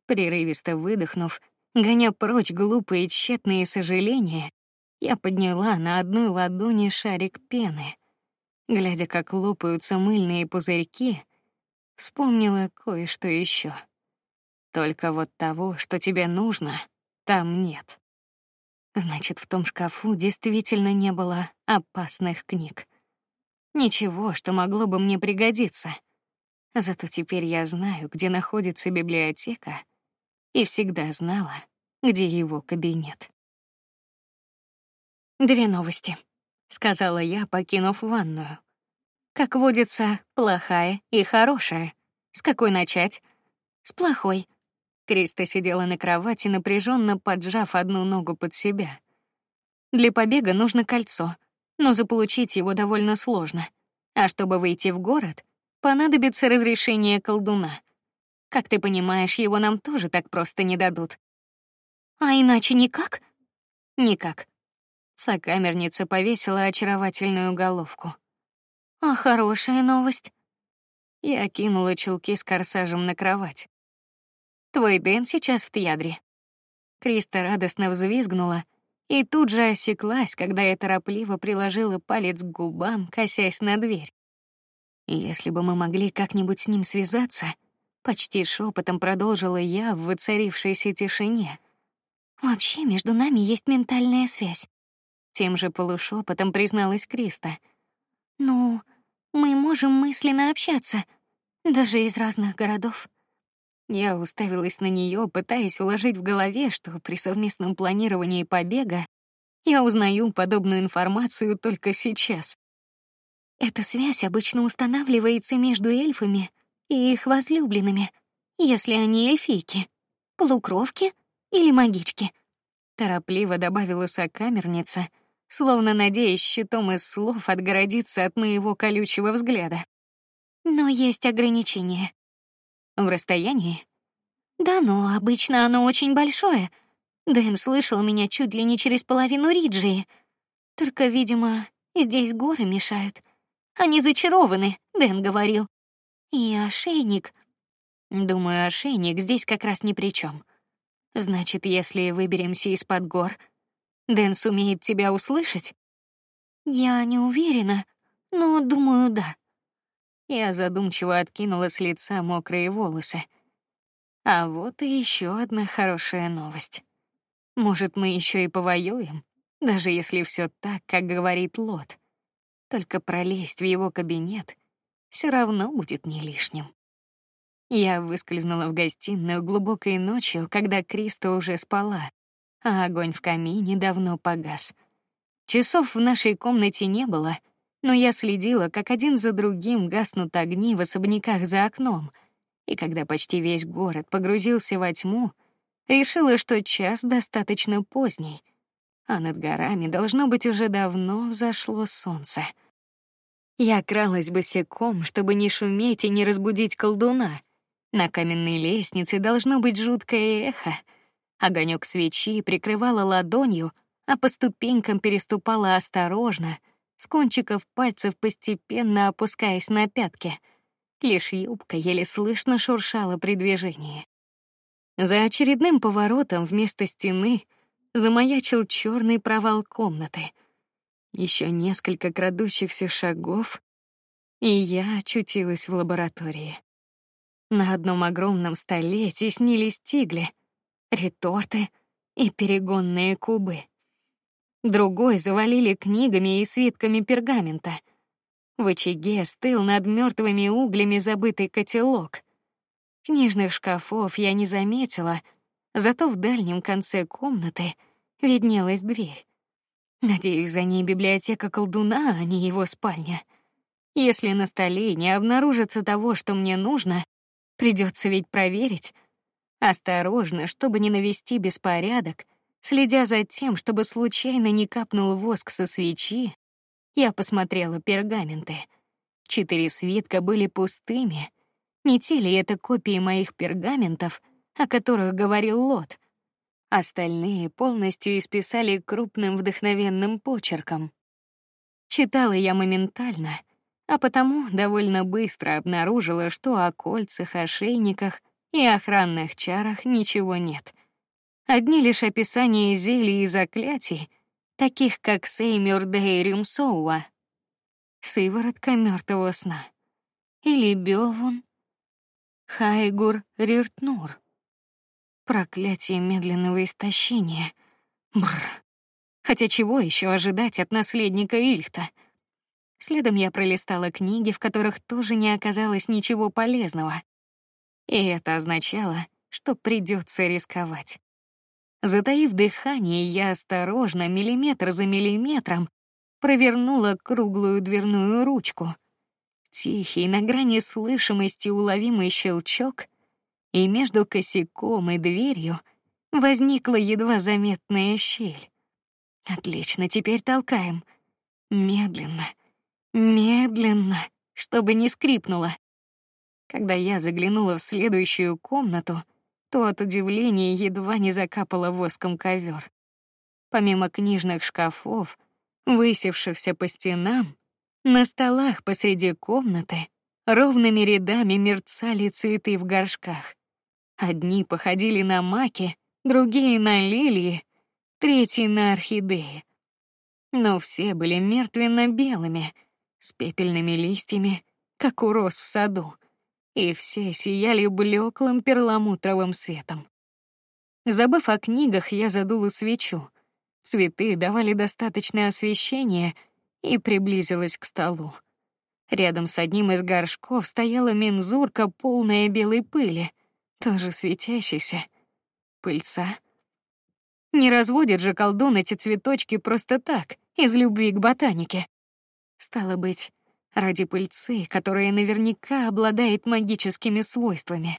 Прерывисто выдохнув, гоня прочь глупые тщетные сожаления, я подняла на одной ладони шарик пены. Глядя, как лопаются мыльные пузырьки, вспомнила кое-что еще. Только вот того, что тебе нужно, там нет. Значит, в том шкафу действительно не было опасных книг. Ничего, что могло бы мне пригодиться. Зато теперь я знаю, где находится библиотека, и всегда знала, где его кабинет. Две новости, сказала я, покинув ванную. Как водится, плохая и хорошая. С какой начать? С плохой. Криста сидела на кровати, напряженно поджав одну ногу под себя. Для побега нужно кольцо, но заполучить его довольно сложно. А чтобы выйти в город, понадобится разрешение колдуна. Как ты понимаешь, его нам тоже так просто не дадут. А иначе никак? Никак. Сокамерница повесила очаровательную головку. А хорошая новость. Я кинула чулки с корсажем на кровать. Твой Дэн сейчас в Тьядре. Криста радостно взвизгнула и тут же осеклась, когда я торопливо приложила палец к губам, косясь на дверь. Если бы мы могли как-нибудь с ним связаться, почти шепотом продолжила я в воцарившейся тишине. Вообще между нами есть ментальная связь. Тем же полушепотом призналась Криста. Ну, мы можем мысленно общаться, даже из разных городов. Я уставилась на нее, пытаясь уложить в голове, что при совместном планировании побега я узнаю подобную информацию только сейчас. Эта связь обычно устанавливается между эльфами и их возлюбленными, если они эльфийки, полукровки или магички. Торопливо добавила сокамерница, словно надеясь щитом из слов отгородиться от моего колючего взгляда. Но есть ограничения. В расстоянии? Да, но обычно оно очень большое. Дэн слышал меня чуть ли не через половину Риджии. Только, видимо, здесь горы мешают. Они зачарованы, Дэн говорил. И ошейник. Думаю, ошейник здесь как раз ни при чем. Значит, если выберемся из-под гор, Дэн сумеет тебя услышать? Я не уверена, но думаю, да. Я задумчиво откинула с лица мокрые волосы. А вот и еще одна хорошая новость. Может, мы еще и повоюем, даже если все так, как говорит Лот. Только пролезть в его кабинет все равно будет не лишним. Я выскользнула в гостиную глубокой ночью, когда Криста уже спала, а огонь в камине давно погас. Часов в нашей комнате не было, но я следила, как один за другим гаснут огни в особняках за окном, и когда почти весь город погрузился во тьму, решила, что час достаточно поздний, а над горами должно быть уже давно взошло солнце. Я кралась босиком, чтобы не шуметь и не разбудить колдуна. На каменной лестнице должно быть жуткое эхо. Огонек свечи прикрывала ладонью, а по ступенькам переступала осторожно, с кончиков пальцев постепенно опускаясь на пятки. Лишь юбка еле слышно шуршала при движении. За очередным поворотом вместо стены замаячил черный провал комнаты. Еще несколько крадущихся шагов, и я очутилась в лаборатории. На одном огромном столе теснились тигли, реторты и перегонные кубы другой завалили книгами и свитками пергамента. В очаге стыл над мертвыми углями забытый котелок. Книжных шкафов я не заметила, зато в дальнем конце комнаты виднелась дверь. Надеюсь, за ней библиотека колдуна, а не его спальня. Если на столе не обнаружится того, что мне нужно, придется ведь проверить. Осторожно, чтобы не навести беспорядок — Следя за тем, чтобы случайно не капнул воск со свечи, я посмотрела пергаменты. Четыре свитка были пустыми. Не те ли это копии моих пергаментов, о которых говорил Лот? Остальные полностью исписали крупным вдохновенным почерком. Читала я моментально, а потому довольно быстро обнаружила, что о кольцах, ошейниках и охранных чарах ничего нет. Одни лишь описания зелий и заклятий, таких как Сеймюр Дейрюм Соуа, сыворотка мертвого сна, или Белвун, Хайгур Риртнур, проклятие медленного истощения. Бррр. Хотя чего еще ожидать от наследника Ильта? Следом я пролистала книги, в которых тоже не оказалось ничего полезного, и это означало, что придется рисковать. Затаив дыхание, я осторожно, миллиметр за миллиметром, провернула круглую дверную ручку. Тихий, на грани слышимости уловимый щелчок, и между косяком и дверью возникла едва заметная щель. Отлично, теперь толкаем. Медленно, медленно, чтобы не скрипнуло. Когда я заглянула в следующую комнату, то от удивления едва не закапала воском ковер. Помимо книжных шкафов, высевшихся по стенам, на столах посреди комнаты ровными рядами мерцали цветы в горшках. Одни походили на маки, другие на лилии, третьи на орхидеи. Но все были мертвенно-белыми, с пепельными листьями, как у роз в саду и все сияли блеклым перламутровым светом. Забыв о книгах, я задула свечу. Цветы давали достаточное освещение и приблизилась к столу. Рядом с одним из горшков стояла мензурка, полная белой пыли, тоже светящейся. Пыльца. Не разводит же колдун эти цветочки просто так, из любви к ботанике. Стало быть, ради пыльцы, которая наверняка обладает магическими свойствами.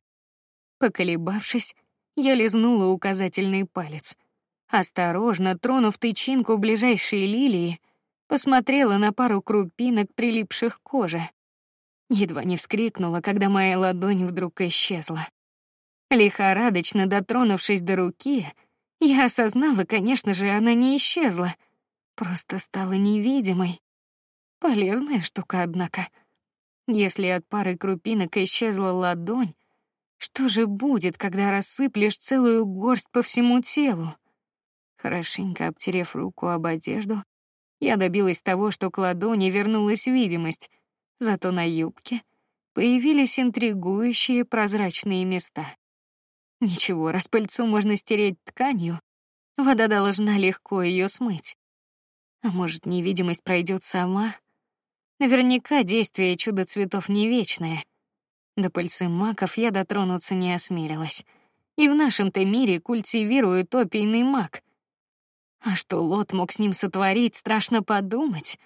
Поколебавшись, я лизнула указательный палец. Осторожно тронув тычинку ближайшей лилии, посмотрела на пару крупинок, прилипших к коже. Едва не вскрикнула, когда моя ладонь вдруг исчезла. Лихорадочно дотронувшись до руки, я осознала, конечно же, она не исчезла, просто стала невидимой. Полезная штука, однако. Если от пары крупинок исчезла ладонь, что же будет, когда рассыплешь целую горсть по всему телу? Хорошенько обтерев руку об одежду, я добилась того, что к ладони вернулась видимость, зато на юбке появились интригующие прозрачные места. Ничего, распыльцу можно стереть тканью, вода должна легко ее смыть. А может, невидимость пройдет сама? Наверняка действие чудо цветов не вечное. До пыльцы маков я дотронуться не осмелилась. И в нашем-то мире культивируют опийный мак — а что Лот мог с ним сотворить, страшно подумать.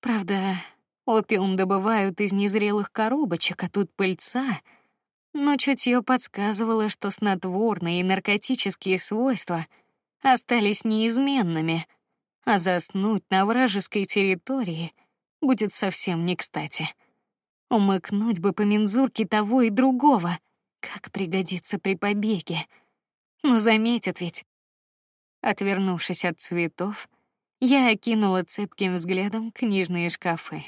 Правда, опиум добывают из незрелых коробочек, а тут пыльца. Но чутье подсказывало, что снотворные и наркотические свойства остались неизменными, а заснуть на вражеской территории будет совсем не кстати. Умыкнуть бы по мензурке того и другого, как пригодится при побеге. Но заметят ведь, Отвернувшись от цветов, я окинула цепким взглядом книжные шкафы.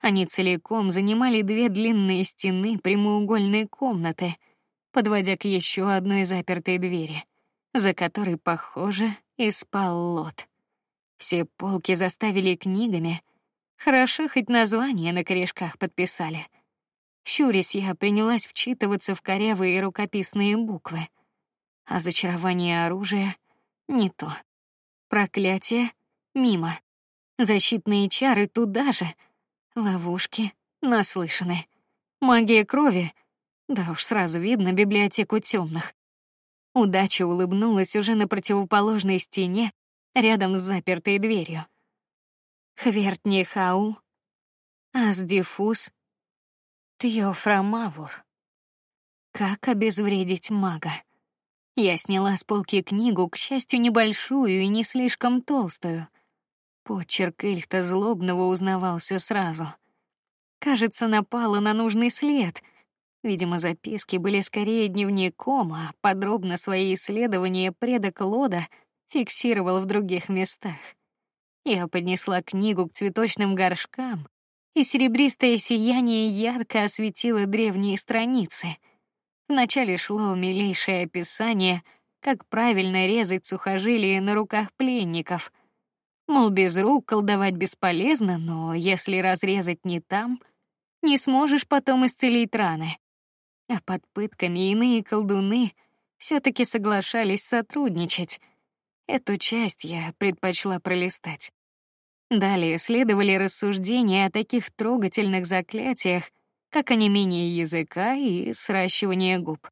Они целиком занимали две длинные стены прямоугольной комнаты, подводя к еще одной запертой двери, за которой, похоже, и спал Лот. Все полки заставили книгами. Хорошо хоть названия на корешках подписали. Щурясь, я принялась вчитываться в корявые рукописные буквы. А зачарование оружия не то. Проклятие мимо. Защитные чары туда же. Ловушки наслышаны. Магия крови. Да уж сразу видно библиотеку темных. Удача улыбнулась уже на противоположной стене, рядом с запертой дверью. Хвертнихау, Асдифус, Тьофрамавур. Как обезвредить мага? Я сняла с полки книгу, к счастью, небольшую и не слишком толстую. Почерк Эльхта злобного узнавался сразу. Кажется, напала на нужный след. Видимо, записки были скорее дневником, а подробно свои исследования предок Лода фиксировал в других местах. Я поднесла книгу к цветочным горшкам, и серебристое сияние ярко осветило древние страницы — Вначале шло милейшее описание, как правильно резать сухожилия на руках пленников. Мол, без рук колдовать бесполезно, но если разрезать не там, не сможешь потом исцелить раны. А под пытками иные колдуны все-таки соглашались сотрудничать. Эту часть я предпочла пролистать. Далее следовали рассуждения о таких трогательных заклятиях, как онемение языка и сращивание губ.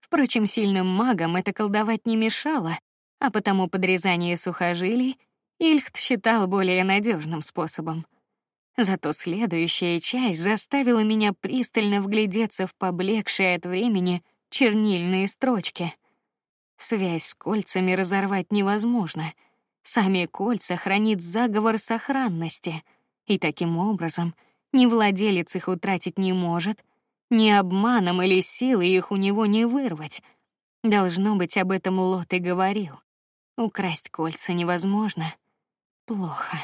Впрочем, сильным магам это колдовать не мешало, а потому подрезание сухожилий Ильхт считал более надежным способом. Зато следующая часть заставила меня пристально вглядеться в поблекшие от времени чернильные строчки. Связь с кольцами разорвать невозможно. Сами кольца хранит заговор сохранности, и таким образом ни владелец их утратить не может, ни обманом или силой их у него не вырвать. Должно быть, об этом Лот и говорил. Украсть кольца невозможно. Плохо.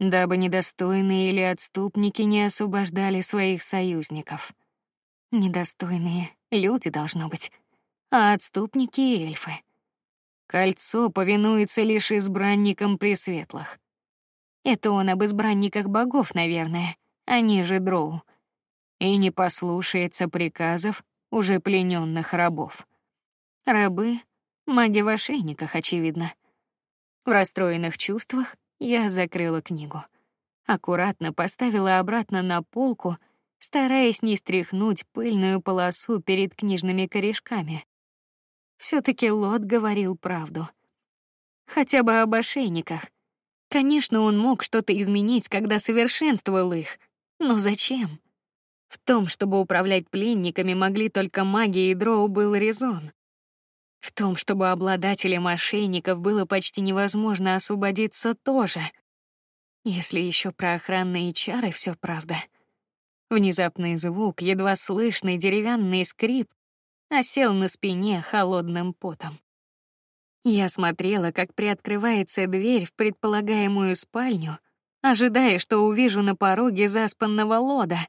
Дабы недостойные или отступники не освобождали своих союзников. Недостойные люди должно быть, а отступники эльфы. Кольцо повинуется лишь избранникам пресветлых. Это он об избранниках богов, наверное они же дроу, и не послушается приказов уже плененных рабов. Рабы — маги в ошейниках, очевидно. В расстроенных чувствах я закрыла книгу, аккуратно поставила обратно на полку, стараясь не стряхнуть пыльную полосу перед книжными корешками. Все таки Лот говорил правду. Хотя бы об ошейниках. Конечно, он мог что-то изменить, когда совершенствовал их, но зачем? В том, чтобы управлять пленниками, могли только маги и дроу был резон. В том, чтобы обладателям мошенников было почти невозможно освободиться тоже. Если еще про охранные чары все правда. Внезапный звук, едва слышный деревянный скрип, осел на спине холодным потом. Я смотрела, как приоткрывается дверь в предполагаемую спальню, ожидая, что увижу на пороге заспанного лода —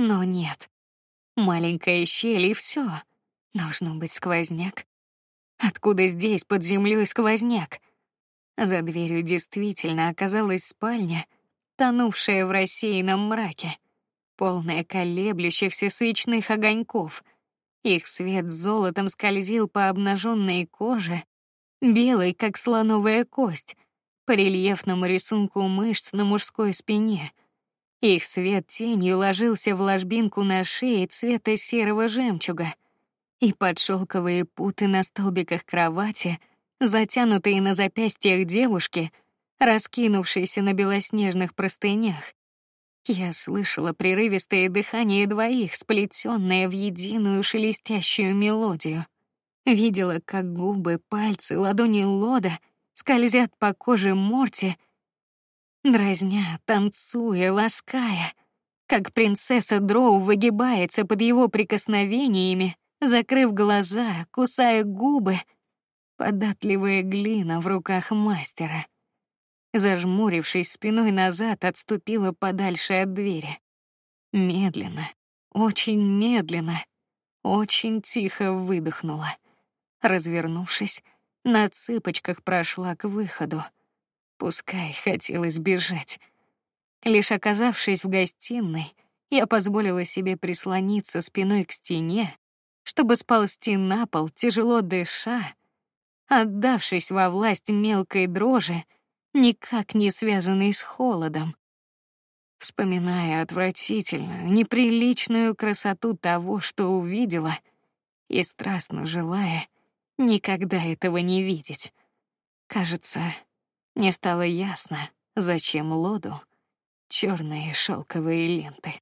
но нет. Маленькая щель и все. Должно быть сквозняк. Откуда здесь под землей сквозняк? За дверью действительно оказалась спальня, тонувшая в рассеянном мраке, полная колеблющихся свечных огоньков. Их свет золотом скользил по обнаженной коже, белой, как слоновая кость, по рельефному рисунку мышц на мужской спине — их свет тенью ложился в ложбинку на шее цвета серого жемчуга, и под шелковые путы на столбиках кровати, затянутые на запястьях девушки, раскинувшиеся на белоснежных простынях. Я слышала прерывистое дыхание двоих, сплетенное в единую шелестящую мелодию. Видела, как губы, пальцы, ладони Лода скользят по коже Морти, дразня, танцуя, лаская, как принцесса Дроу выгибается под его прикосновениями, закрыв глаза, кусая губы, податливая глина в руках мастера. Зажмурившись спиной назад, отступила подальше от двери. Медленно, очень медленно, очень тихо выдохнула. Развернувшись, на цыпочках прошла к выходу. Пускай хотелось бежать. Лишь оказавшись в гостиной, я позволила себе прислониться спиной к стене, чтобы сползти на пол, тяжело дыша, отдавшись во власть мелкой дрожи, никак не связанной с холодом. Вспоминая отвратительную, неприличную красоту того, что увидела, и страстно желая никогда этого не видеть. Кажется, мне стало ясно, зачем Лоду черные шелковые ленты.